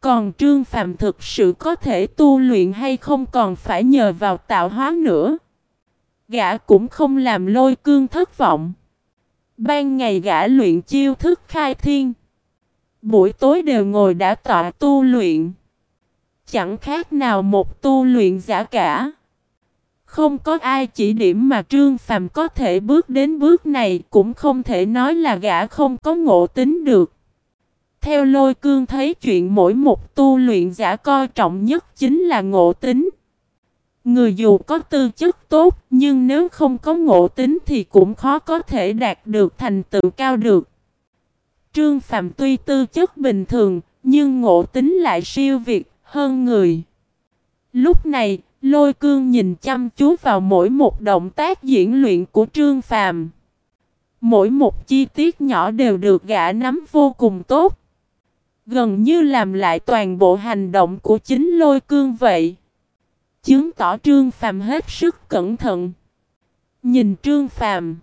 Còn trương phàm thực sự có thể tu luyện hay không còn phải nhờ vào tạo hóa nữa. Gã cũng không làm lôi cương thất vọng. Ban ngày gã luyện chiêu thức khai thiên. Buổi tối đều ngồi đã tọa tu luyện. Chẳng khác nào một tu luyện giả cả. Không có ai chỉ điểm mà Trương Phàm có thể bước đến bước này, cũng không thể nói là gã không có ngộ tính được. Theo lôi cương thấy chuyện mỗi một tu luyện giả coi trọng nhất chính là ngộ tính. Người dù có tư chất tốt, nhưng nếu không có ngộ tính thì cũng khó có thể đạt được thành tựu cao được. Trương Phạm tuy tư chất bình thường, nhưng ngộ tính lại siêu việt hơn người. Lúc này, Lôi cương nhìn chăm chú vào mỗi một động tác diễn luyện của Trương Phàm. Mỗi một chi tiết nhỏ đều được gã nắm vô cùng tốt. Gần như làm lại toàn bộ hành động của chính lôi cương vậy. Chứng tỏ Trương Phàm hết sức cẩn thận. Nhìn Trương Phàm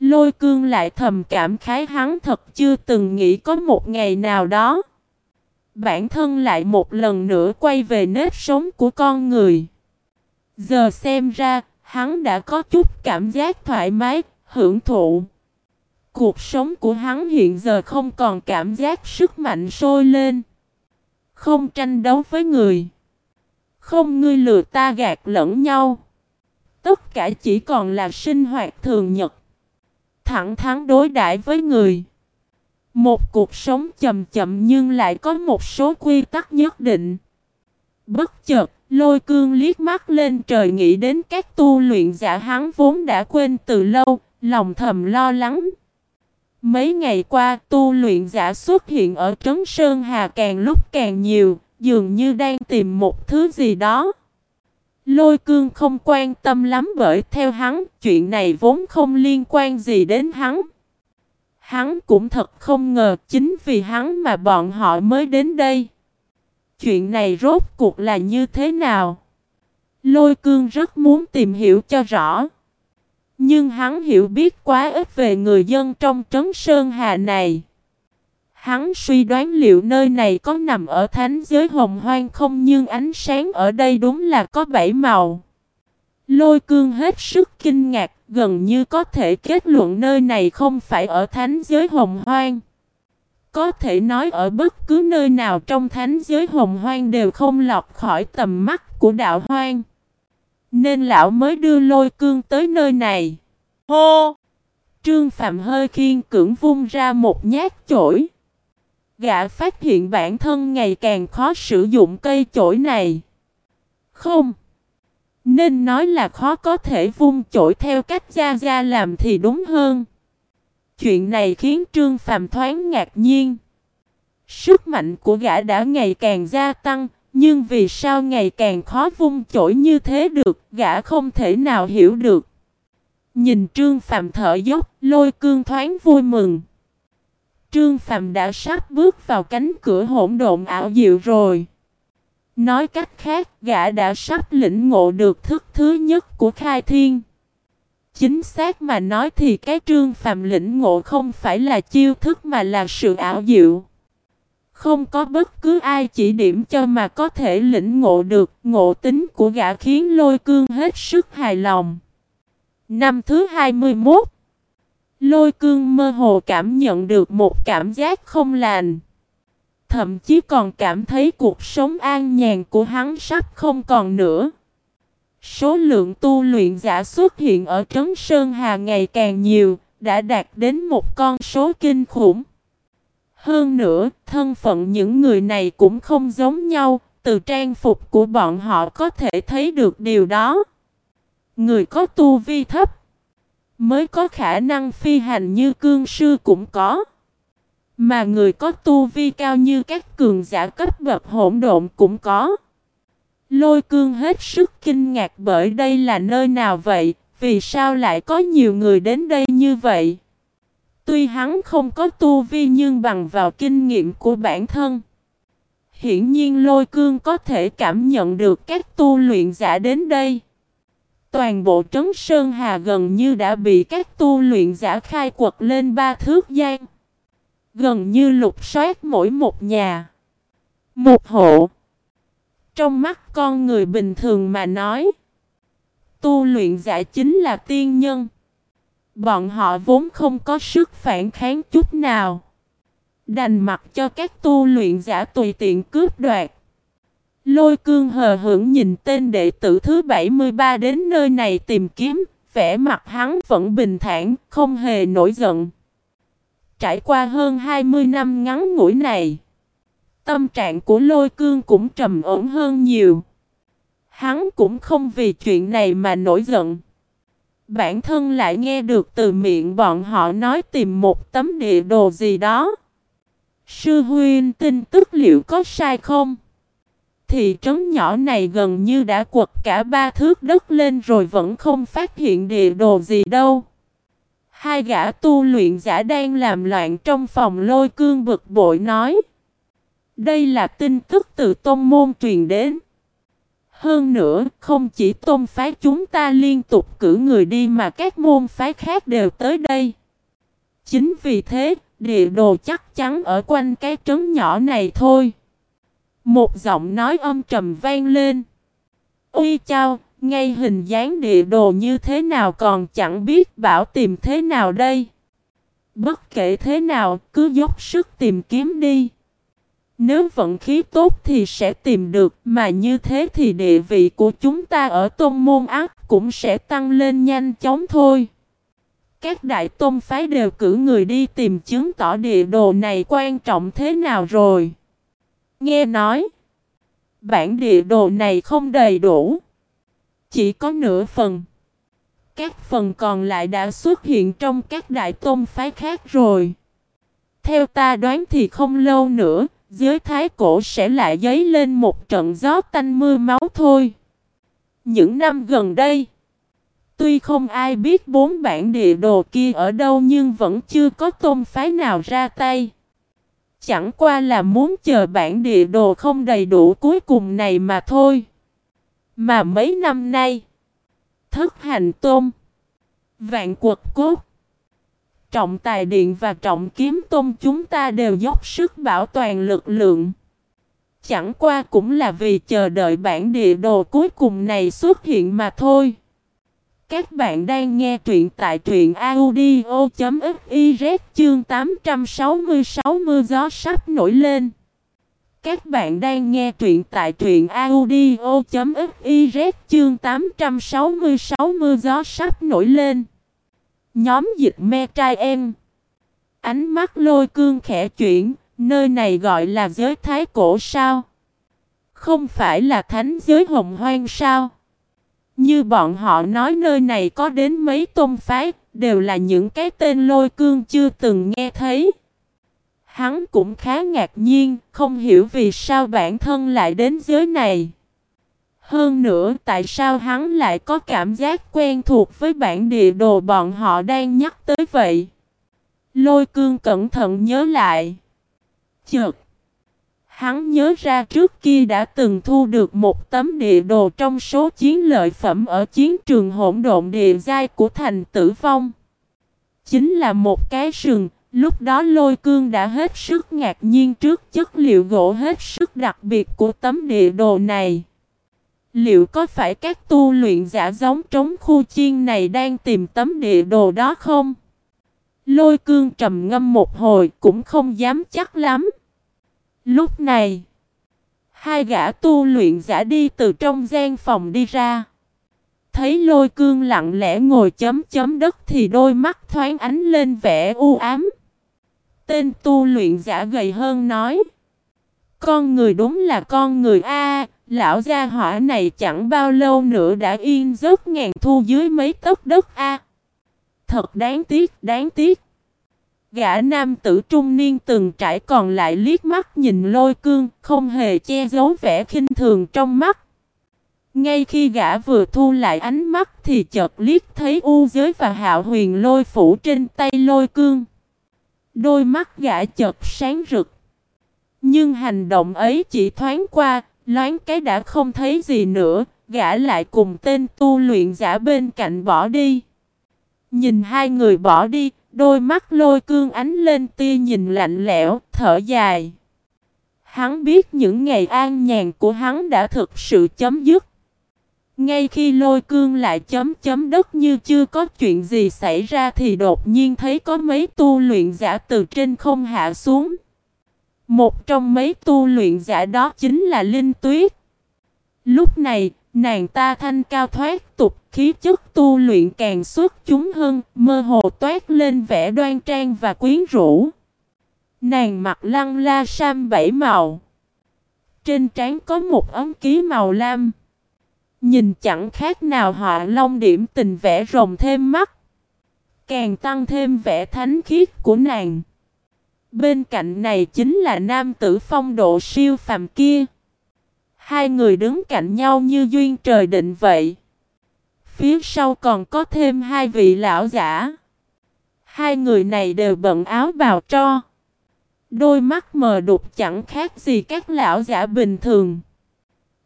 Lôi cương lại thầm cảm khái hắn thật chưa từng nghĩ có một ngày nào đó bản thân lại một lần nữa quay về nếp sống của con người. Giờ xem ra, hắn đã có chút cảm giác thoải mái, hưởng thụ. Cuộc sống của hắn hiện giờ không còn cảm giác sức mạnh sôi lên. Không tranh đấu với người. Không ngươi lừa ta gạt lẫn nhau. Tất cả chỉ còn là sinh hoạt thường nhật. Thẳng thắn đối đãi với người. Một cuộc sống chậm chậm nhưng lại có một số quy tắc nhất định. Bất chợt, lôi cương liếc mắt lên trời nghĩ đến các tu luyện giả hắn vốn đã quên từ lâu, lòng thầm lo lắng. Mấy ngày qua, tu luyện giả xuất hiện ở Trấn Sơn Hà càng lúc càng nhiều, dường như đang tìm một thứ gì đó. Lôi cương không quan tâm lắm bởi theo hắn, chuyện này vốn không liên quan gì đến hắn. Hắn cũng thật không ngờ chính vì hắn mà bọn họ mới đến đây. Chuyện này rốt cuộc là như thế nào? Lôi cương rất muốn tìm hiểu cho rõ. Nhưng hắn hiểu biết quá ít về người dân trong trấn Sơn Hà này. Hắn suy đoán liệu nơi này có nằm ở thánh giới hồng hoang không nhưng ánh sáng ở đây đúng là có bảy màu. Lôi cương hết sức kinh ngạc, gần như có thể kết luận nơi này không phải ở thánh giới hồng hoang. Có thể nói ở bất cứ nơi nào trong thánh giới hồng hoang đều không lọt khỏi tầm mắt của đạo hoang. Nên lão mới đưa lôi cương tới nơi này. Hô! Trương Phạm hơi khiên cưỡng vung ra một nhát chổi. Gã phát hiện bản thân ngày càng khó sử dụng cây chổi này. Không. Nên nói là khó có thể vung chổi theo cách Gia Gia làm thì đúng hơn. Chuyện này khiến Trương Phạm thoáng ngạc nhiên. Sức mạnh của gã đã ngày càng gia tăng, nhưng vì sao ngày càng khó vung chổi như thế được, gã không thể nào hiểu được. Nhìn Trương Phạm thở dốc, lôi cương thoáng vui mừng. Trương Phạm đã sắp bước vào cánh cửa hỗn độn ảo diệu rồi. Nói cách khác, gã đã sắp lĩnh ngộ được thức thứ nhất của khai thiên. Chính xác mà nói thì cái trương phàm lĩnh ngộ không phải là chiêu thức mà là sự ảo diệu. Không có bất cứ ai chỉ điểm cho mà có thể lĩnh ngộ được ngộ tính của gã khiến lôi cương hết sức hài lòng. Năm thứ 21 Lôi cương mơ hồ cảm nhận được một cảm giác không lành. Thậm chí còn cảm thấy cuộc sống an nhàn của hắn sắp không còn nữa. Số lượng tu luyện giả xuất hiện ở Trấn Sơn Hà ngày càng nhiều, đã đạt đến một con số kinh khủng. Hơn nữa, thân phận những người này cũng không giống nhau, từ trang phục của bọn họ có thể thấy được điều đó. Người có tu vi thấp, mới có khả năng phi hành như cương sư cũng có. Mà người có tu vi cao như các cường giả cấp bậc hỗn độn cũng có. Lôi cương hết sức kinh ngạc bởi đây là nơi nào vậy, vì sao lại có nhiều người đến đây như vậy? Tuy hắn không có tu vi nhưng bằng vào kinh nghiệm của bản thân. Hiển nhiên lôi cương có thể cảm nhận được các tu luyện giả đến đây. Toàn bộ trấn Sơn Hà gần như đã bị các tu luyện giả khai quật lên ba thước gian. Gần như lục soát mỗi một nhà. Một hộ. Trong mắt con người bình thường mà nói. Tu luyện giả chính là tiên nhân. Bọn họ vốn không có sức phản kháng chút nào. Đành mặc cho các tu luyện giả tùy tiện cướp đoạt. Lôi cương hờ hững nhìn tên đệ tử thứ 73 đến nơi này tìm kiếm, vẻ mặt hắn vẫn bình thản, không hề nổi giận. Trải qua hơn 20 năm ngắn ngủi này, tâm trạng của lôi cương cũng trầm ổn hơn nhiều. Hắn cũng không vì chuyện này mà nổi giận. Bản thân lại nghe được từ miệng bọn họ nói tìm một tấm địa đồ gì đó. Sư huynh tin tức liệu có sai không? Thị trấn nhỏ này gần như đã quật cả ba thước đất lên rồi vẫn không phát hiện địa đồ gì đâu. Hai gã tu luyện giả đang làm loạn trong phòng lôi cương bực bội nói. Đây là tin tức từ tôn môn truyền đến. Hơn nữa, không chỉ tôn phái chúng ta liên tục cử người đi mà các môn phái khác đều tới đây. Chính vì thế, địa đồ chắc chắn ở quanh cái trấn nhỏ này thôi. Một giọng nói âm trầm vang lên. Ui chao, ngay hình dáng địa đồ như thế nào còn chẳng biết bảo tìm thế nào đây. Bất kể thế nào, cứ dốc sức tìm kiếm đi. Nếu vận khí tốt thì sẽ tìm được, mà như thế thì địa vị của chúng ta ở tôn môn ác cũng sẽ tăng lên nhanh chóng thôi. Các đại tôn phái đều cử người đi tìm chứng tỏ địa đồ này quan trọng thế nào rồi. Nghe nói, bản địa đồ này không đầy đủ. Chỉ có nửa phần. Các phần còn lại đã xuất hiện trong các đại tôn phái khác rồi. Theo ta đoán thì không lâu nữa, giới thái cổ sẽ lại dấy lên một trận gió tanh mưa máu thôi. Những năm gần đây, tuy không ai biết bốn bản địa đồ kia ở đâu nhưng vẫn chưa có tôn phái nào ra tay. Chẳng qua là muốn chờ bản địa đồ không đầy đủ cuối cùng này mà thôi. Mà mấy năm nay, thất hành tôm, vạn quật cốt, trọng tài điện và trọng kiếm tôm chúng ta đều dốc sức bảo toàn lực lượng. Chẳng qua cũng là vì chờ đợi bản địa đồ cuối cùng này xuất hiện mà thôi. Các bạn đang nghe truyện tại truyện audio.fiz chương 860 mưa gió sắp nổi lên. Các bạn đang nghe truyện tại truyện audio.fiz chương 866 mưa gió sắp nổi lên. Nhóm dịch me trai em. Ánh mắt lôi cương khẽ chuyển, nơi này gọi là giới thái cổ sao? Không phải là thánh giới hồng hoang sao? Như bọn họ nói nơi này có đến mấy tôn phái, đều là những cái tên lôi cương chưa từng nghe thấy. Hắn cũng khá ngạc nhiên, không hiểu vì sao bản thân lại đến giới này. Hơn nữa tại sao hắn lại có cảm giác quen thuộc với bản địa đồ bọn họ đang nhắc tới vậy. Lôi cương cẩn thận nhớ lại. Chợt. Hắn nhớ ra trước kia đã từng thu được một tấm địa đồ trong số chiến lợi phẩm ở chiến trường hỗn độn địa giai của thành tử vong. Chính là một cái sừng, lúc đó lôi cương đã hết sức ngạc nhiên trước chất liệu gỗ hết sức đặc biệt của tấm địa đồ này. Liệu có phải các tu luyện giả giống trống khu chiên này đang tìm tấm địa đồ đó không? Lôi cương trầm ngâm một hồi cũng không dám chắc lắm. Lúc này, hai gã tu luyện giả đi từ trong gian phòng đi ra. Thấy lôi cương lặng lẽ ngồi chấm chấm đất thì đôi mắt thoáng ánh lên vẻ u ám. Tên tu luyện giả gầy hơn nói. Con người đúng là con người A, lão gia hỏa này chẳng bao lâu nữa đã yên giấc ngàn thu dưới mấy tấc đất A. Thật đáng tiếc, đáng tiếc. Gã nam tử trung niên từng trải còn lại liếc mắt nhìn lôi cương, không hề che giấu vẻ khinh thường trong mắt. Ngay khi gã vừa thu lại ánh mắt thì chợt liếc thấy u giới và hạo huyền lôi phủ trên tay lôi cương. Đôi mắt gã chợt sáng rực. Nhưng hành động ấy chỉ thoáng qua, loáng cái đã không thấy gì nữa, gã lại cùng tên tu luyện giả bên cạnh bỏ đi. Nhìn hai người bỏ đi, Đôi mắt lôi cương ánh lên tia nhìn lạnh lẽo, thở dài. Hắn biết những ngày an nhàn của hắn đã thực sự chấm dứt. Ngay khi lôi cương lại chấm chấm đất như chưa có chuyện gì xảy ra thì đột nhiên thấy có mấy tu luyện giả từ trên không hạ xuống. Một trong mấy tu luyện giả đó chính là Linh Tuyết. Lúc này, Nàng ta thanh cao thoát tục, khí chất tu luyện càng xuất chúng hơn, mơ hồ toát lên vẻ đoan trang và quyến rũ. Nàng mặc lăng la sam bảy màu. Trên trán có một ấm ký màu lam. Nhìn chẳng khác nào họa long điểm tình vẽ rồng thêm mắt. Càng tăng thêm vẻ thánh khiết của nàng. Bên cạnh này chính là nam tử phong độ siêu phàm kia. Hai người đứng cạnh nhau như duyên trời định vậy. Phía sau còn có thêm hai vị lão giả. Hai người này đều bận áo bào tro. Đôi mắt mờ đục chẳng khác gì các lão giả bình thường.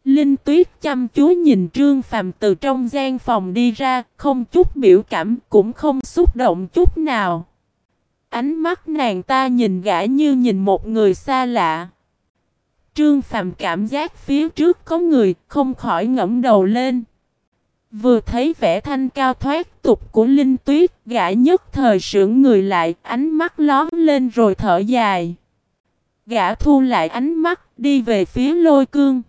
Linh Tuyết chăm chú nhìn Trương Phàm từ trong gian phòng đi ra, không chút biểu cảm, cũng không xúc động chút nào. Ánh mắt nàng ta nhìn gã như nhìn một người xa lạ. Trương Phàm cảm giác phía trước có người, không khỏi ngẫm đầu lên. Vừa thấy vẻ thanh cao thoát tục của Linh Tuyết, gã nhất thời sững người lại, ánh mắt lón lên rồi thở dài. Gã thu lại ánh mắt, đi về phía lôi cương.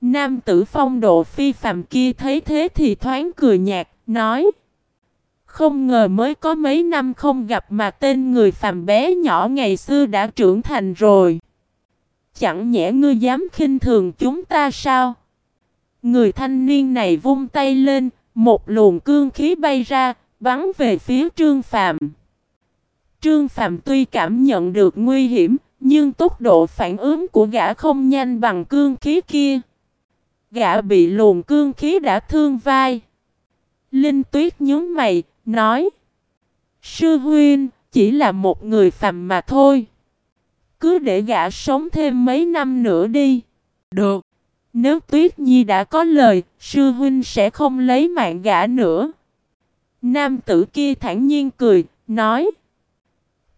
Nam tử phong độ phi phàm kia thấy thế thì thoáng cười nhạt, nói. Không ngờ mới có mấy năm không gặp mà tên người phàm bé nhỏ ngày xưa đã trưởng thành rồi. Chẳng nhẽ ngươi dám khinh thường chúng ta sao? Người thanh niên này vung tay lên, một luồng cương khí bay ra, bắn về phía Trương phạm. Trương phạm tuy cảm nhận được nguy hiểm, nhưng tốc độ phản ứng của gã không nhanh bằng cương khí kia. Gã bị luồng cương khí đã thương vai. Linh Tuyết nhướng mày, nói: "Sư huynh, chỉ là một người phàm mà thôi." Cứ để gã sống thêm mấy năm nữa đi. Được. Nếu Tuyết Nhi đã có lời, sư huynh sẽ không lấy mạng gã nữa. Nam tử kia thản nhiên cười, nói.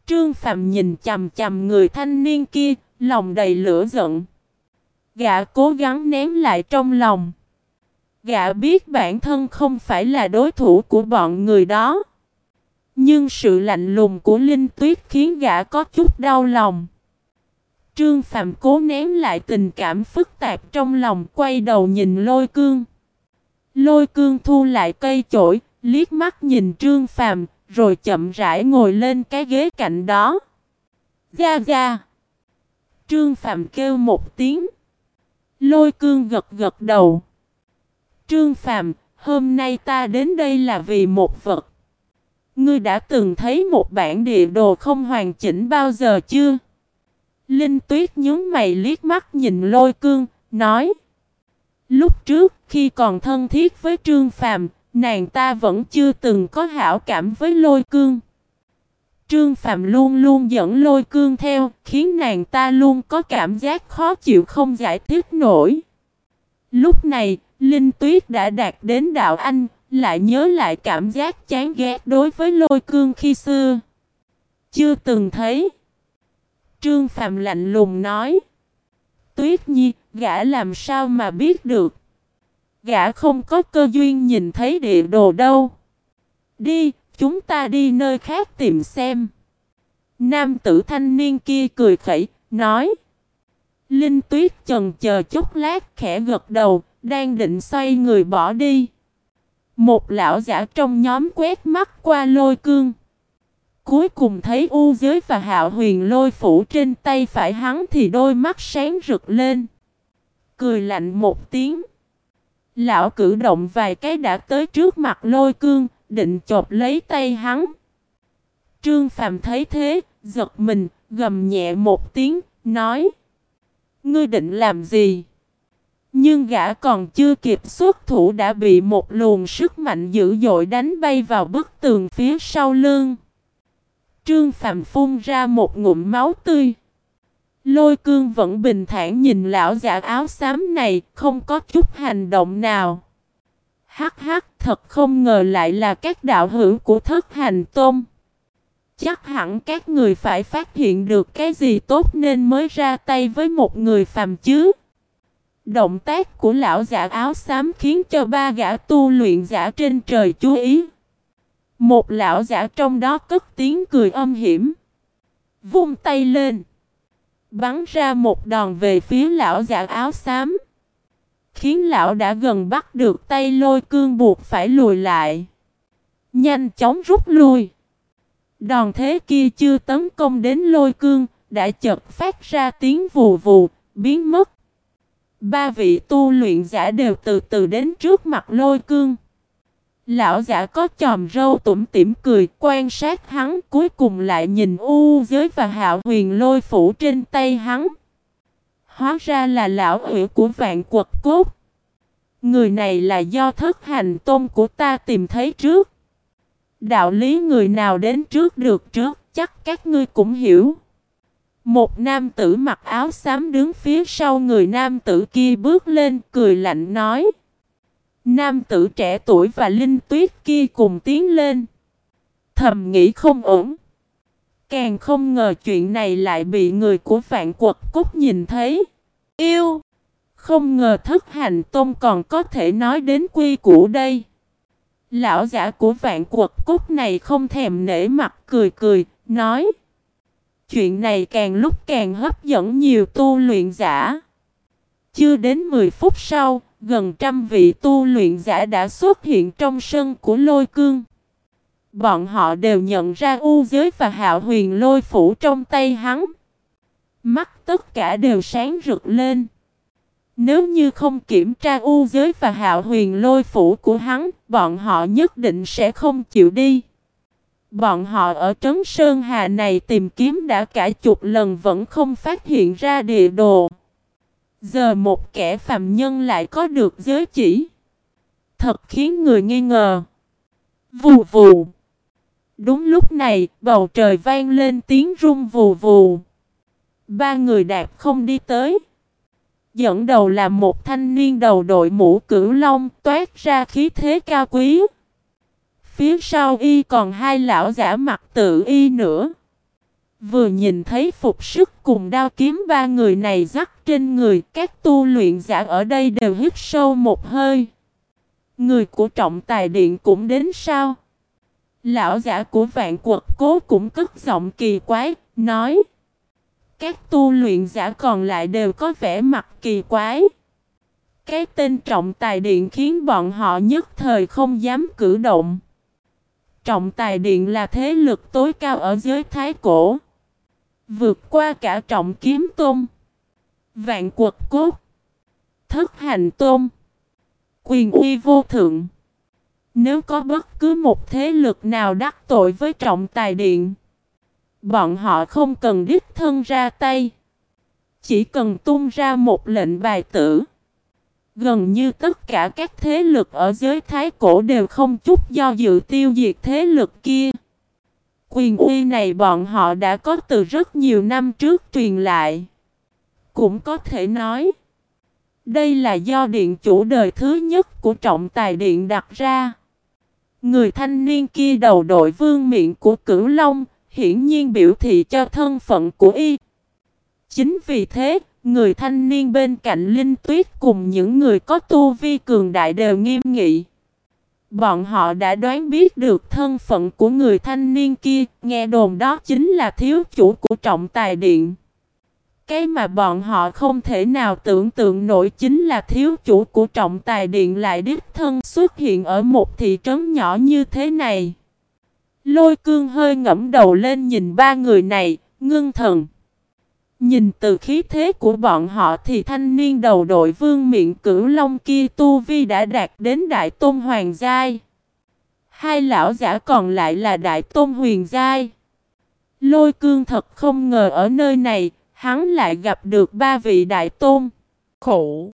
Trương Phạm nhìn chầm chầm người thanh niên kia, lòng đầy lửa giận. Gã cố gắng nén lại trong lòng. Gã biết bản thân không phải là đối thủ của bọn người đó. Nhưng sự lạnh lùng của Linh Tuyết khiến gã có chút đau lòng. Trương Phạm cố nén lại tình cảm phức tạp trong lòng quay đầu nhìn lôi cương. Lôi cương thu lại cây chổi, liếc mắt nhìn Trương Phạm, rồi chậm rãi ngồi lên cái ghế cạnh đó. Ga ga. Trương Phạm kêu một tiếng. Lôi cương gật gật đầu. Trương Phạm, hôm nay ta đến đây là vì một vật. Ngươi đã từng thấy một bản địa đồ không hoàn chỉnh bao giờ chưa? Linh Tuyết nhướng mày liếc mắt nhìn lôi cương, nói. Lúc trước, khi còn thân thiết với Trương Phàm, nàng ta vẫn chưa từng có hảo cảm với lôi cương. Trương Phạm luôn luôn dẫn lôi cương theo, khiến nàng ta luôn có cảm giác khó chịu không giải thích nổi. Lúc này, Linh Tuyết đã đạt đến đạo anh, lại nhớ lại cảm giác chán ghét đối với lôi cương khi xưa. Chưa từng thấy. Trương Phạm lạnh lùng nói. Tuyết Nhi, gã làm sao mà biết được. Gã không có cơ duyên nhìn thấy địa đồ đâu. Đi, chúng ta đi nơi khác tìm xem. Nam tử thanh niên kia cười khẩy, nói. Linh Tuyết chần chờ chút lát khẽ gật đầu, đang định xoay người bỏ đi. Một lão giả trong nhóm quét mắt qua lôi cương. Cuối cùng thấy u giới và hạo huyền lôi phủ trên tay phải hắn thì đôi mắt sáng rực lên. Cười lạnh một tiếng. Lão cử động vài cái đã tới trước mặt lôi cương, định chộp lấy tay hắn. Trương Phàm thấy thế, giật mình, gầm nhẹ một tiếng, nói. Ngươi định làm gì? Nhưng gã còn chưa kịp xuất thủ đã bị một luồng sức mạnh dữ dội đánh bay vào bức tường phía sau lưng. Trương Phạm phun ra một ngụm máu tươi. Lôi cương vẫn bình thản nhìn lão giả áo xám này, không có chút hành động nào. Hắc hắc, thật không ngờ lại là các đạo hữu của thất hành tôn. Chắc hẳn các người phải phát hiện được cái gì tốt nên mới ra tay với một người phàm chứ. Động tác của lão giả áo xám khiến cho ba gã tu luyện giả trên trời chú ý. Một lão giả trong đó cất tiếng cười âm hiểm. Vung tay lên. Bắn ra một đòn về phía lão giả áo xám. Khiến lão đã gần bắt được tay lôi cương buộc phải lùi lại. Nhanh chóng rút lui. Đòn thế kia chưa tấn công đến lôi cương, đã chợt phát ra tiếng vù vù, biến mất. Ba vị tu luyện giả đều từ từ đến trước mặt lôi cương. Lão giả có chòm râu tủm tỉm cười, quan sát hắn, cuối cùng lại nhìn u giới và hạo huyền lôi phủ trên tay hắn. Hóa ra là lão ủy của vạn quật cốt. Người này là do thất hành tôn của ta tìm thấy trước. Đạo lý người nào đến trước được trước, chắc các ngươi cũng hiểu. Một nam tử mặc áo xám đứng phía sau người nam tử kia bước lên cười lạnh nói. Nam tử trẻ tuổi và linh tuyết kia cùng tiến lên. Thầm nghĩ không ổn. Càng không ngờ chuyện này lại bị người của vạn quật Cúc nhìn thấy. Yêu! Không ngờ thất hành tôn còn có thể nói đến quy củ đây. Lão giả của vạn quật Cúc này không thèm nể mặt cười cười, nói. Chuyện này càng lúc càng hấp dẫn nhiều tu luyện giả. Chưa đến 10 phút sau, gần trăm vị tu luyện giả đã xuất hiện trong sân của lôi cương. Bọn họ đều nhận ra u giới và hạo huyền lôi phủ trong tay hắn. Mắt tất cả đều sáng rực lên. Nếu như không kiểm tra u giới và hạo huyền lôi phủ của hắn, bọn họ nhất định sẽ không chịu đi. Bọn họ ở Trấn Sơn Hà này tìm kiếm đã cả chục lần vẫn không phát hiện ra địa đồ. Giờ một kẻ phàm nhân lại có được giới chỉ. Thật khiến người nghi ngờ. Vù vù. Đúng lúc này, bầu trời vang lên tiếng rung vù vù. Ba người đạp không đi tới. Dẫn đầu là một thanh niên đầu đội mũ cửu long toát ra khí thế cao quý. Phía sau y còn hai lão giả mặt tự y nữa. Vừa nhìn thấy phục sức cùng đao kiếm ba người này dắt trên người, các tu luyện giả ở đây đều hít sâu một hơi. Người của trọng tài điện cũng đến sao? Lão giả của vạn quật cố cũng cất giọng kỳ quái, nói. Các tu luyện giả còn lại đều có vẻ mặt kỳ quái. Cái tên trọng tài điện khiến bọn họ nhất thời không dám cử động. Trọng tài điện là thế lực tối cao ở giới thái cổ. Vượt qua cả trọng kiếm tôn. Vạn quật cốt. Thất hành tôn. Quyền uy vô thượng. Nếu có bất cứ một thế lực nào đắc tội với trọng tài điện. Bọn họ không cần đích thân ra tay. Chỉ cần tung ra một lệnh bài tử. Gần như tất cả các thế lực ở giới thái cổ đều không chút do dự tiêu diệt thế lực kia. Quyền uy này bọn họ đã có từ rất nhiều năm trước truyền lại. Cũng có thể nói, đây là do điện chủ đời thứ nhất của trọng tài điện đặt ra. Người thanh niên kia đầu đội vương miệng của cửu long, hiển nhiên biểu thị cho thân phận của y. Chính vì thế, người thanh niên bên cạnh Linh Tuyết cùng những người có tu vi cường đại đều nghiêm nghị. Bọn họ đã đoán biết được thân phận của người thanh niên kia, nghe đồn đó chính là thiếu chủ của trọng tài điện. Cái mà bọn họ không thể nào tưởng tượng nổi chính là thiếu chủ của trọng tài điện lại đích thân xuất hiện ở một thị trấn nhỏ như thế này. Lôi cương hơi ngẫm đầu lên nhìn ba người này, ngưng thần. Nhìn từ khí thế của bọn họ thì thanh niên đầu đội vương miệng cửu long kia tu vi đã đạt đến đại tôn hoàng giai. Hai lão giả còn lại là đại tôn huyền giai. Lôi cương thật không ngờ ở nơi này, hắn lại gặp được ba vị đại tôn. Khổ!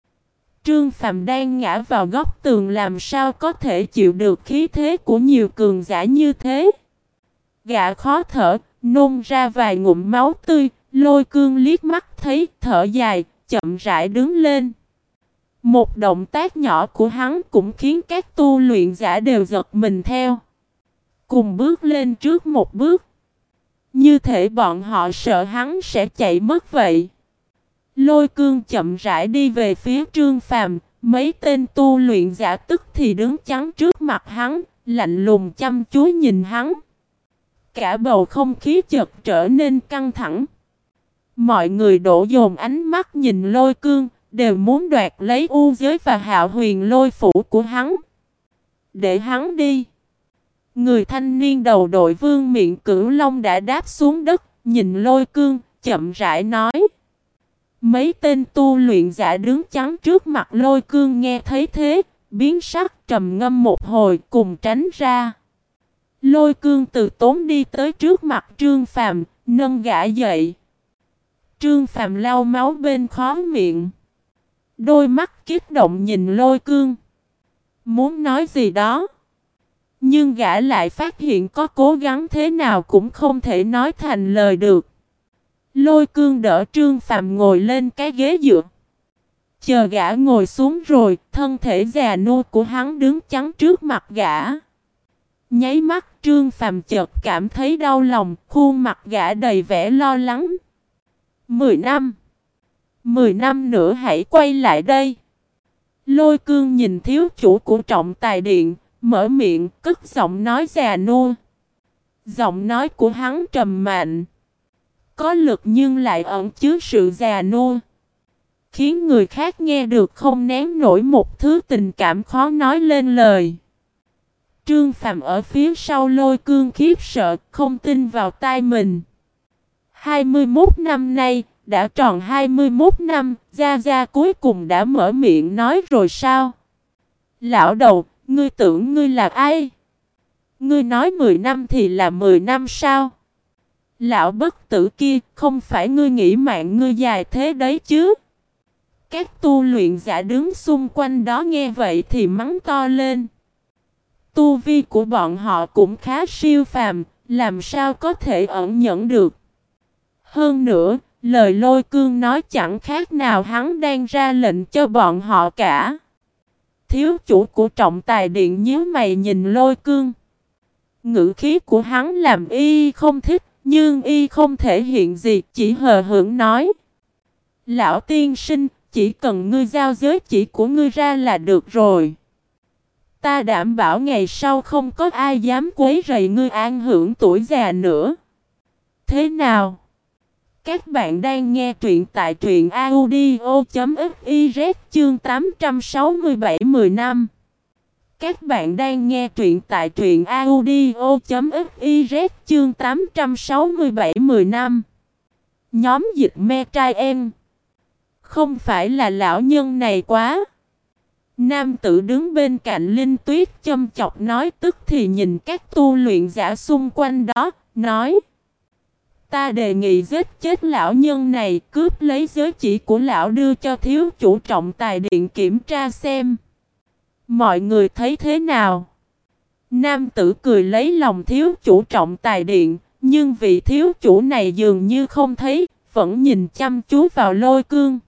Trương phạm đang ngã vào góc tường làm sao có thể chịu được khí thế của nhiều cường giả như thế. Gã khó thở, nôn ra vài ngụm máu tươi, lôi cương liếc mắt thấy thở dài, chậm rãi đứng lên. Một động tác nhỏ của hắn cũng khiến các tu luyện giả đều giật mình theo. Cùng bước lên trước một bước. Như thể bọn họ sợ hắn sẽ chạy mất vậy. Lôi cương chậm rãi đi về phía trương phàm, mấy tên tu luyện giả tức thì đứng chắn trước mặt hắn, lạnh lùng chăm chú nhìn hắn. Cả bầu không khí chợt trở nên căng thẳng. Mọi người đổ dồn ánh mắt nhìn lôi cương, đều muốn đoạt lấy u giới và hạo huyền lôi phủ của hắn. Để hắn đi. Người thanh niên đầu đội vương miệng cửu long đã đáp xuống đất, nhìn lôi cương, chậm rãi nói. Mấy tên tu luyện giả đứng chắn trước mặt lôi cương nghe thấy thế, biến sắc trầm ngâm một hồi cùng tránh ra. Lôi cương từ tốn đi tới trước mặt trương phàm, nâng gã dậy. Trương phàm lau máu bên khó miệng. Đôi mắt kiết động nhìn lôi cương. Muốn nói gì đó. Nhưng gã lại phát hiện có cố gắng thế nào cũng không thể nói thành lời được. Lôi cương đỡ Trương Phạm ngồi lên cái ghế dựa. Chờ gã ngồi xuống rồi, thân thể già nua của hắn đứng chắn trước mặt gã. Nháy mắt Trương Phạm chợt cảm thấy đau lòng, khuôn mặt gã đầy vẻ lo lắng. Mười năm Mười năm nữa hãy quay lại đây. Lôi cương nhìn thiếu chủ của trọng tài điện, mở miệng, cất giọng nói già nua. Giọng nói của hắn trầm mạnh. Có lực nhưng lại ẩn chứa sự già nua. Khiến người khác nghe được không nén nổi một thứ tình cảm khó nói lên lời. Trương Phạm ở phía sau lôi cương khiếp sợ, không tin vào tai mình. 21 năm nay, đã tròn 21 năm, Gia Gia cuối cùng đã mở miệng nói rồi sao? Lão đầu, ngươi tưởng ngươi là ai? Ngươi nói 10 năm thì là 10 năm sao? Lão bất tử kia, không phải ngươi nghĩ mạng ngươi dài thế đấy chứ? Các tu luyện giả đứng xung quanh đó nghe vậy thì mắng to lên. Tu vi của bọn họ cũng khá siêu phàm, làm sao có thể ẩn nhẫn được. Hơn nữa, lời lôi cương nói chẳng khác nào hắn đang ra lệnh cho bọn họ cả. Thiếu chủ của trọng tài điện nhíu mày nhìn lôi cương. Ngữ khí của hắn làm y không thích, nhưng y không thể hiện gì, chỉ hờ hững nói. Lão tiên sinh, chỉ cần ngươi giao giới chỉ của ngươi ra là được rồi. Ta đảm bảo ngày sau không có ai dám quấy rầy ngươi an hưởng tuổi già nữa. Thế nào? Các bạn đang nghe truyện tại truyện audio.fiz chương 867 10 năm. Các bạn đang nghe truyện tại truyện audio.fiz chương 867 10 năm. Nhóm dịch me trai em. Không phải là lão nhân này quá. Nam tử đứng bên cạnh Linh Tuyết châm chọc nói tức thì nhìn các tu luyện giả xung quanh đó, nói Ta đề nghị giết chết lão nhân này, cướp lấy giới chỉ của lão đưa cho thiếu chủ trọng tài điện kiểm tra xem. Mọi người thấy thế nào? Nam tử cười lấy lòng thiếu chủ trọng tài điện, nhưng vị thiếu chủ này dường như không thấy, vẫn nhìn chăm chú vào lôi cương.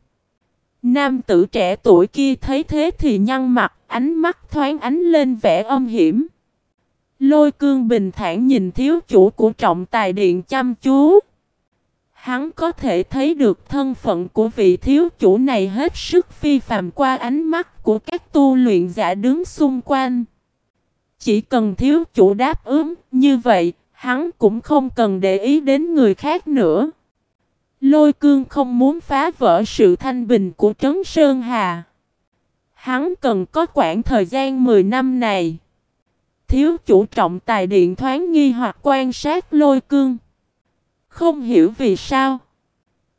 Nam tử trẻ tuổi kia thấy thế thì nhăn mặt, ánh mắt thoáng ánh lên vẻ âm hiểm. Lôi cương bình thản nhìn thiếu chủ của trọng tài điện chăm chú. Hắn có thể thấy được thân phận của vị thiếu chủ này hết sức phi phàm qua ánh mắt của các tu luyện giả đứng xung quanh. Chỉ cần thiếu chủ đáp ứng như vậy, hắn cũng không cần để ý đến người khác nữa. Lôi cương không muốn phá vỡ sự thanh bình của Trấn Sơn Hà. Hắn cần có khoảng thời gian 10 năm này. Thiếu chủ trọng tài điện thoáng nghi hoặc quan sát lôi cương. Không hiểu vì sao.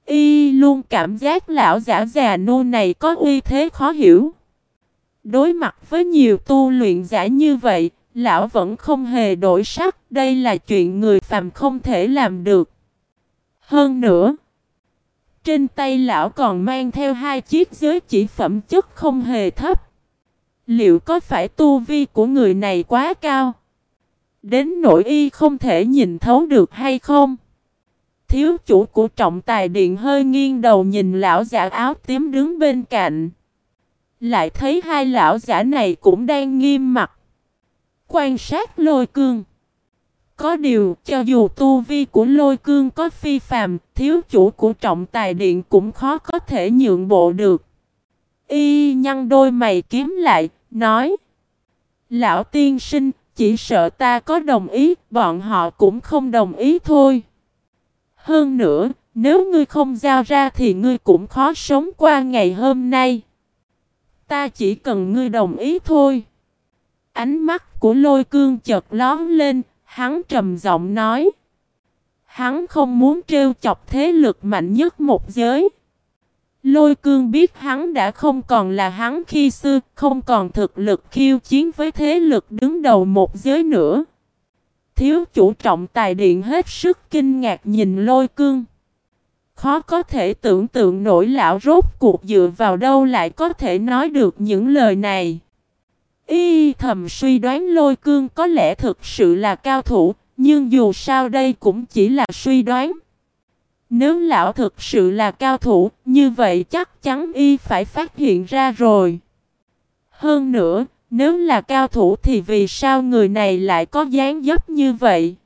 Y luôn cảm giác lão giả già nô này có uy thế khó hiểu. Đối mặt với nhiều tu luyện giả như vậy, lão vẫn không hề đổi sắc. Đây là chuyện người phàm không thể làm được. Hơn nữa, trên tay lão còn mang theo hai chiếc giới chỉ phẩm chất không hề thấp. Liệu có phải tu vi của người này quá cao? Đến nỗi y không thể nhìn thấu được hay không? Thiếu chủ của trọng tài điện hơi nghiêng đầu nhìn lão giả áo tím đứng bên cạnh. Lại thấy hai lão giả này cũng đang nghiêm mặt. Quan sát lôi cương. Có điều, cho dù tu vi của lôi cương có phi phàm, thiếu chủ của trọng tài điện cũng khó có thể nhượng bộ được. Y nhăn đôi mày kiếm lại, nói Lão tiên sinh, chỉ sợ ta có đồng ý, bọn họ cũng không đồng ý thôi. Hơn nữa, nếu ngươi không giao ra thì ngươi cũng khó sống qua ngày hôm nay. Ta chỉ cần ngươi đồng ý thôi. Ánh mắt của lôi cương chợt lón lên, hắn trầm giọng nói. Hắn không muốn trêu chọc thế lực mạnh nhất một giới. Lôi cương biết hắn đã không còn là hắn khi xưa, không còn thực lực khiêu chiến với thế lực đứng đầu một giới nữa. Thiếu chủ trọng tài điện hết sức kinh ngạc nhìn lôi cương. Khó có thể tưởng tượng nổi lão rốt cuộc dựa vào đâu lại có thể nói được những lời này. Y thầm suy đoán lôi cương có lẽ thực sự là cao thủ, nhưng dù sao đây cũng chỉ là suy đoán. Nếu lão thực sự là cao thủ, như vậy chắc chắn y phải phát hiện ra rồi. Hơn nữa, nếu là cao thủ thì vì sao người này lại có dáng dấp như vậy?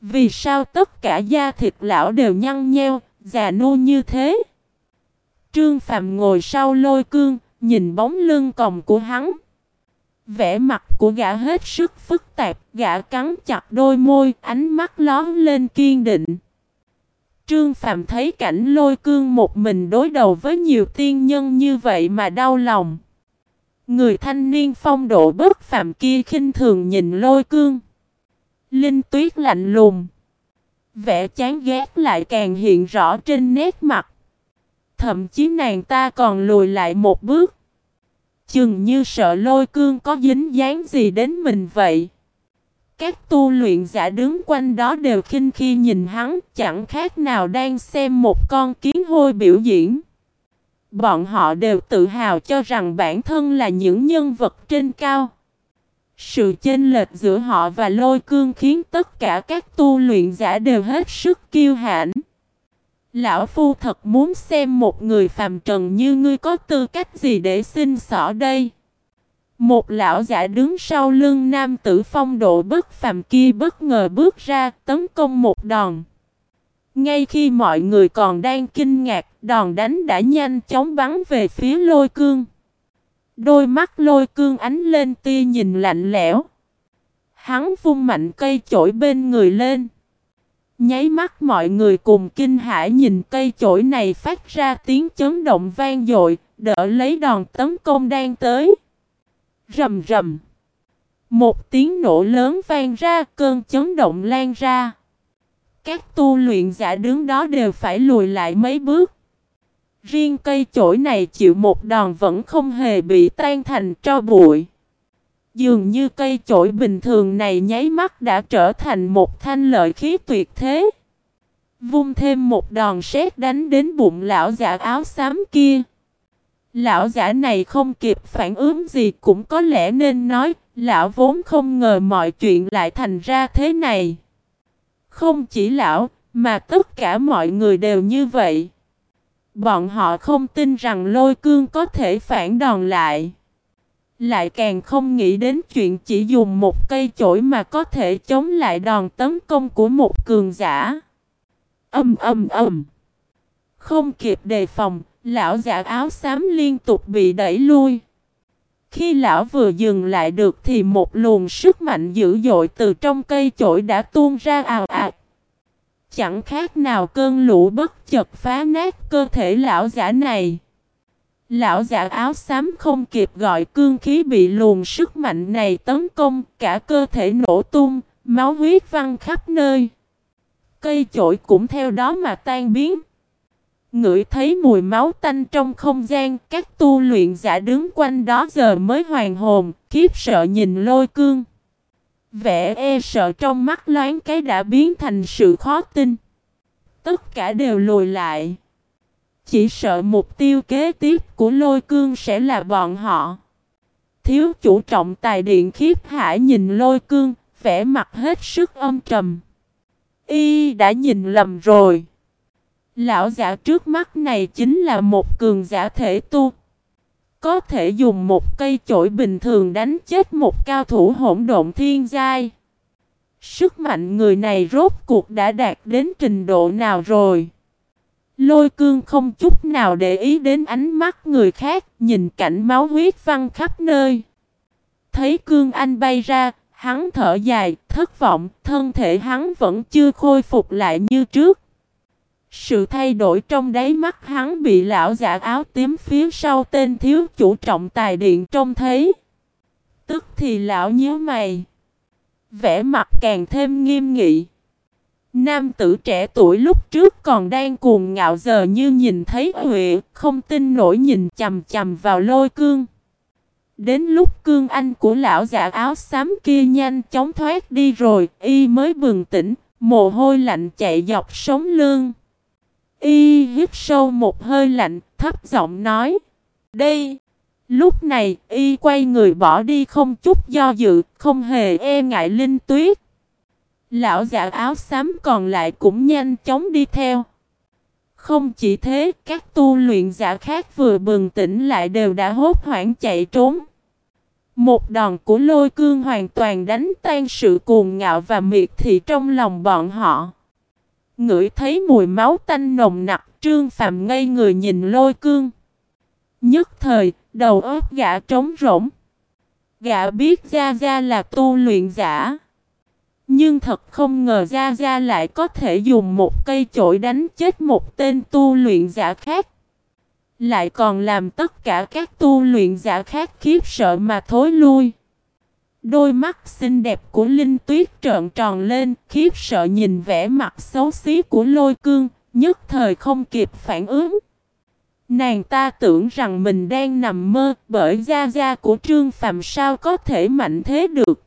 Vì sao tất cả da thịt lão đều nhăn nheo, già nua như thế? Trương Phạm ngồi sau lôi cương, nhìn bóng lưng còng của hắn. Vẻ mặt của gã hết sức phức tạp, gã cắn chặt đôi môi, ánh mắt lón lên kiên định. Trương Phạm thấy cảnh lôi cương một mình đối đầu với nhiều tiên nhân như vậy mà đau lòng. Người thanh niên phong độ bất phạm kia khinh thường nhìn lôi cương. Linh tuyết lạnh lùng. Vẻ chán ghét lại càng hiện rõ trên nét mặt. Thậm chí nàng ta còn lùi lại một bước. Chừng như sợ lôi cương có dính dáng gì đến mình vậy. Các tu luyện giả đứng quanh đó đều khinh khi nhìn hắn, chẳng khác nào đang xem một con kiến hôi biểu diễn. Bọn họ đều tự hào cho rằng bản thân là những nhân vật trên cao. Sự chênh lệch giữa họ và lôi cương khiến tất cả các tu luyện giả đều hết sức kiêu hãnh. Lão Phu thật muốn xem một người phàm trần như ngươi có tư cách gì để xin xỏ đây. Một lão giả đứng sau lưng nam tử phong độ bất phàm kia bất ngờ bước ra tấn công một đòn. Ngay khi mọi người còn đang kinh ngạc, đòn đánh đã nhanh chóng bắn về phía lôi cương. Đôi mắt lôi cương ánh lên tia nhìn lạnh lẽo. Hắn vung mạnh cây chổi bên người lên. Nháy mắt mọi người cùng kinh hãi nhìn cây chổi này phát ra tiếng chấn động vang dội, đỡ lấy đòn tấn công đang tới. Rầm rầm. Một tiếng nổ lớn vang ra, cơn chấn động lan ra. Các tu luyện giả đứng đó đều phải lùi lại mấy bước. Riêng cây chổi này chịu một đòn vẫn không hề bị tan thành tro bụi. Dường như cây chổi bình thường này nháy mắt đã trở thành một thanh lợi khí tuyệt thế. Vung thêm một đòn sét đánh đến bụng lão giả áo xám kia. Lão giả này không kịp phản ứng gì cũng có lẽ nên nói, lão vốn không ngờ mọi chuyện lại thành ra thế này. Không chỉ lão, mà tất cả mọi người đều như vậy. Bọn họ không tin rằng lôi cương có thể phản đòn lại. Lại càng không nghĩ đến chuyện chỉ dùng một cây chổi mà có thể chống lại đòn tấn công của một cường giả. Âm âm âm. Không kịp đề phòng, lão giả áo xám liên tục bị đẩy lui. Khi lão vừa dừng lại được thì một luồng sức mạnh dữ dội từ trong cây chổi đã tuôn ra ào ạt. Chẳng khác nào cơn lũ bất chợt phá nát cơ thể lão giả này. Lão giả áo xám không kịp gọi cương khí bị luồng sức mạnh này tấn công, cả cơ thể nổ tung, máu huyết văng khắp nơi. Cây chổi cũng theo đó mà tan biến. Ngửi thấy mùi máu tanh trong không gian, các tu luyện giả đứng quanh đó giờ mới hoàn hồn, khiếp sợ nhìn lôi cương. Vẻ e sợ trong mắt loáng cái đã biến thành sự khó tin. Tất cả đều lùi lại. Chỉ sợ mục tiêu kế tiếp của lôi cương sẽ là bọn họ. Thiếu chủ trọng tài điện khiếp hải nhìn lôi cương, vẻ mặt hết sức âm trầm. Y đã nhìn lầm rồi. Lão giả trước mắt này chính là một cường giả thể tu. Có thể dùng một cây chổi bình thường đánh chết một cao thủ hỗn độn thiên giai. Sức mạnh người này rốt cuộc đã đạt đến trình độ nào rồi? Lôi cương không chút nào để ý đến ánh mắt người khác, nhìn cảnh máu huyết văng khắp nơi. Thấy cương anh bay ra, hắn thở dài, thất vọng, thân thể hắn vẫn chưa khôi phục lại như trước. Sự thay đổi trong đáy mắt hắn bị lão giả áo tím phía sau tên thiếu chủ trọng tài điện trông thấy. Tức thì lão nhớ mày. Vẻ mặt càng thêm nghiêm nghị. Nam tử trẻ tuổi lúc trước còn đang cuồng ngạo giờ như nhìn thấy Huệ, không tin nổi nhìn chầm chầm vào lôi cương. Đến lúc cương anh của lão giả áo xám kia nhanh chóng thoát đi rồi, y mới bừng tỉnh, mồ hôi lạnh chạy dọc sống lưng. Y hít sâu một hơi lạnh, thấp giọng nói. Đây! Lúc này, y quay người bỏ đi không chút do dự, không hề e ngại linh tuyết. Lão giả áo xám còn lại cũng nhanh chóng đi theo. Không chỉ thế, các tu luyện giả khác vừa bừng tỉnh lại đều đã hốt hoảng chạy trốn. Một đòn của lôi cương hoàn toàn đánh tan sự cuồng ngạo và miệt thị trong lòng bọn họ. Ngửi thấy mùi máu tanh nồng nặc, trương phàm ngây người nhìn lôi cương. Nhất thời, đầu óc gã trống rỗng. Gã biết Gia Gia là tu luyện giả. Nhưng thật không ngờ Gia Gia lại có thể dùng một cây chổi đánh chết một tên tu luyện giả khác. Lại còn làm tất cả các tu luyện giả khác khiếp sợ mà thối lui. Đôi mắt xinh đẹp của Linh Tuyết trợn tròn lên, khiếp sợ nhìn vẻ mặt xấu xí của lôi cương, nhất thời không kịp phản ứng. Nàng ta tưởng rằng mình đang nằm mơ bởi da gia của Trương Phạm sao có thể mạnh thế được.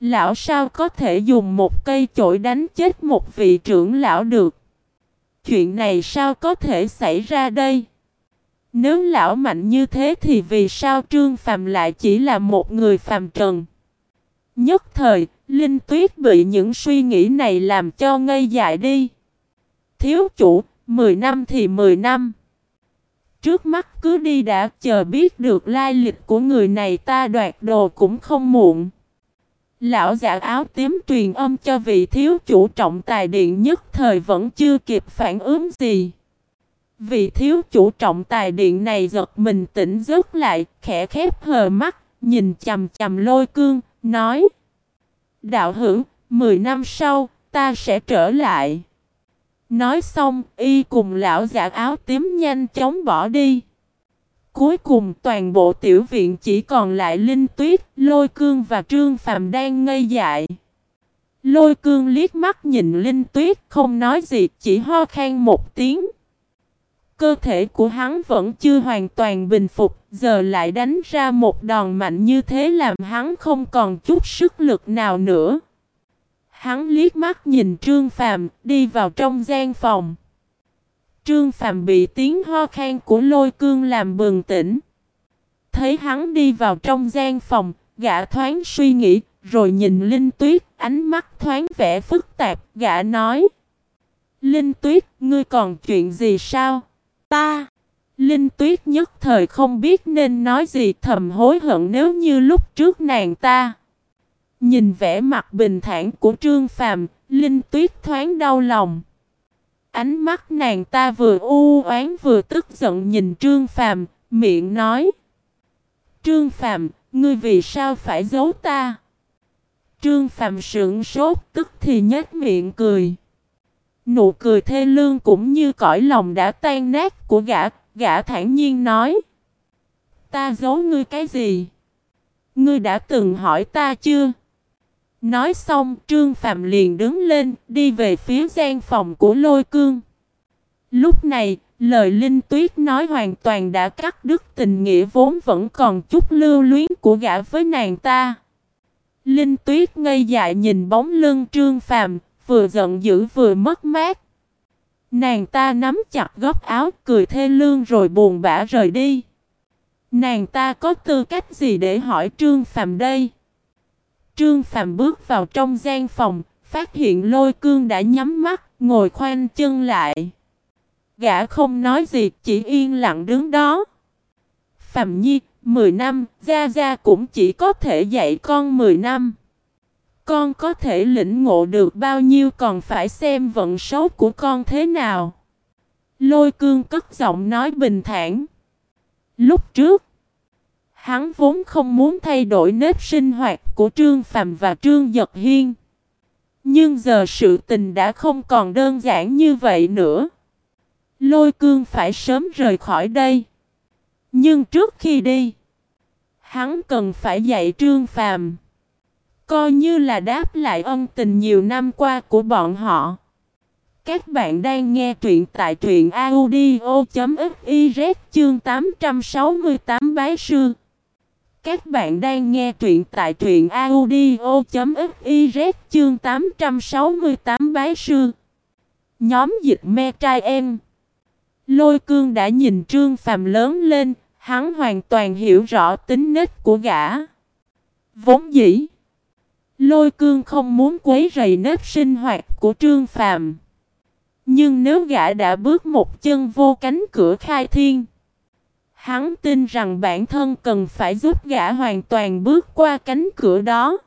Lão sao có thể dùng một cây chổi đánh chết một vị trưởng lão được. Chuyện này sao có thể xảy ra đây? Nếu lão mạnh như thế thì vì sao Trương Phàm lại chỉ là một người phàm trần? Nhất thời, Linh Tuyết bị những suy nghĩ này làm cho ngây dại đi. Thiếu chủ, 10 năm thì 10 năm. Trước mắt cứ đi đã chờ biết được lai lịch của người này ta đoạt đồ cũng không muộn. Lão giả áo tím truyền âm cho vị thiếu chủ trọng tài điện nhất thời vẫn chưa kịp phản ứng gì. Vị thiếu chủ trọng tài điện này giật mình tỉnh giấc lại, khẽ khép hờ mắt, nhìn chầm chầm lôi cương, nói Đạo hữu, 10 năm sau, ta sẽ trở lại. Nói xong, y cùng lão giả áo tím nhanh chóng bỏ đi. Cuối cùng toàn bộ tiểu viện chỉ còn lại Linh Tuyết, Lôi Cương và Trương Phạm đang ngây dại. Lôi Cương liếc mắt nhìn Linh Tuyết không nói gì chỉ ho khan một tiếng. Cơ thể của hắn vẫn chưa hoàn toàn bình phục, giờ lại đánh ra một đòn mạnh như thế làm hắn không còn chút sức lực nào nữa. Hắn liếc mắt nhìn Trương Phàm đi vào trong gian phòng. Trương Phàm bị tiếng ho khan của lôi cương làm bừng tỉnh. Thấy hắn đi vào trong gian phòng, gã thoáng suy nghĩ, rồi nhìn Linh Tuyết, ánh mắt thoáng vẻ phức tạp, gã nói. Linh Tuyết, ngươi còn chuyện gì sao? Ta! Linh Tuyết nhất thời không biết nên nói gì thầm hối hận nếu như lúc trước nàng ta. Nhìn vẻ mặt bình thản của Trương Phàm, Linh Tuyết thoáng đau lòng. Ánh mắt nàng ta vừa u oán vừa tức giận nhìn Trương Phàm, miệng nói: "Trương Phàm, ngươi vì sao phải giấu ta?" Trương Phàm sững sốt, tức thì nhếch miệng cười. Nụ cười thê lương cũng như cõi lòng đã tan nát của gã, gã thản nhiên nói: "Ta giấu ngươi cái gì? Ngươi đã từng hỏi ta chưa?" Nói xong Trương Phạm liền đứng lên đi về phía gian phòng của lôi cương. Lúc này lời Linh Tuyết nói hoàn toàn đã cắt đứt tình nghĩa vốn vẫn còn chút lưu luyến của gã với nàng ta. Linh Tuyết ngây dại nhìn bóng lưng Trương Phàm, vừa giận dữ vừa mất mát. Nàng ta nắm chặt góc áo cười thê lương rồi buồn bã rời đi. Nàng ta có tư cách gì để hỏi Trương phạm đây? Trương phạm bước vào trong gian phòng, phát hiện lôi cương đã nhắm mắt, ngồi khoanh chân lại. Gã không nói gì, chỉ yên lặng đứng đó. Phạm Nhi, 10 năm, Gia Gia cũng chỉ có thể dạy con 10 năm. Con có thể lĩnh ngộ được bao nhiêu còn phải xem vận số của con thế nào. Lôi cương cất giọng nói bình thản. Lúc trước, Hắn vốn không muốn thay đổi nếp sinh hoạt của Trương Phàm và Trương Giật Hiên. Nhưng giờ sự tình đã không còn đơn giản như vậy nữa. Lôi cương phải sớm rời khỏi đây. Nhưng trước khi đi, hắn cần phải dạy Trương Phàm, coi như là đáp lại ân tình nhiều năm qua của bọn họ. Các bạn đang nghe truyện tại truyện audio.fiz chương 868 bái sư. Các bạn đang nghe truyện tại truyện audio.fiz chương 868 bái sư. Nhóm dịch me trai em. Lôi cương đã nhìn trương phàm lớn lên, hắn hoàn toàn hiểu rõ tính nết của gã. Vốn dĩ. Lôi cương không muốn quấy rầy nếp sinh hoạt của trương phàm. Nhưng nếu gã đã bước một chân vô cánh cửa khai thiên. Hắn tin rằng bản thân cần phải giúp gã hoàn toàn bước qua cánh cửa đó.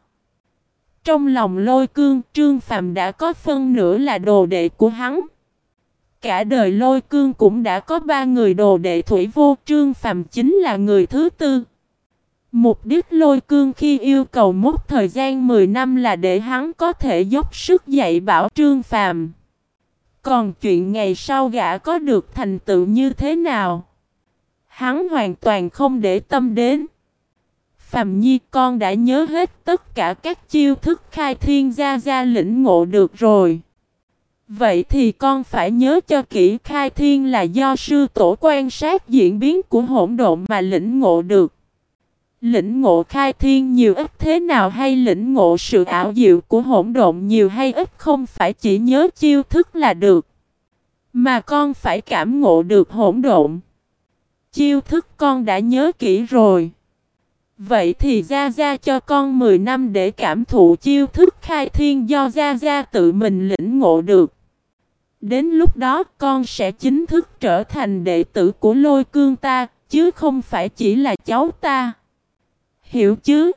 Trong lòng lôi cương, Trương Phạm đã có phân nửa là đồ đệ của hắn. Cả đời lôi cương cũng đã có ba người đồ đệ thủy vô, Trương Phạm chính là người thứ tư. Mục đích lôi cương khi yêu cầu mốt thời gian 10 năm là để hắn có thể dốc sức dạy bảo Trương Phàm. Còn chuyện ngày sau gã có được thành tựu như thế nào? Hắn hoàn toàn không để tâm đến. Phạm Nhi, con đã nhớ hết tất cả các chiêu thức khai thiên gia gia lĩnh ngộ được rồi. Vậy thì con phải nhớ cho kỹ khai thiên là do sư tổ quan sát diễn biến của hỗn độn mà lĩnh ngộ được. Lĩnh ngộ khai thiên nhiều ít thế nào hay lĩnh ngộ sự ảo diệu của hỗn độn nhiều hay ít không phải chỉ nhớ chiêu thức là được. Mà con phải cảm ngộ được hỗn độn. Chiêu thức con đã nhớ kỹ rồi. Vậy thì Gia Gia cho con 10 năm để cảm thụ chiêu thức khai thiên do Gia Gia tự mình lĩnh ngộ được. Đến lúc đó con sẽ chính thức trở thành đệ tử của lôi cương ta, chứ không phải chỉ là cháu ta. Hiểu chứ?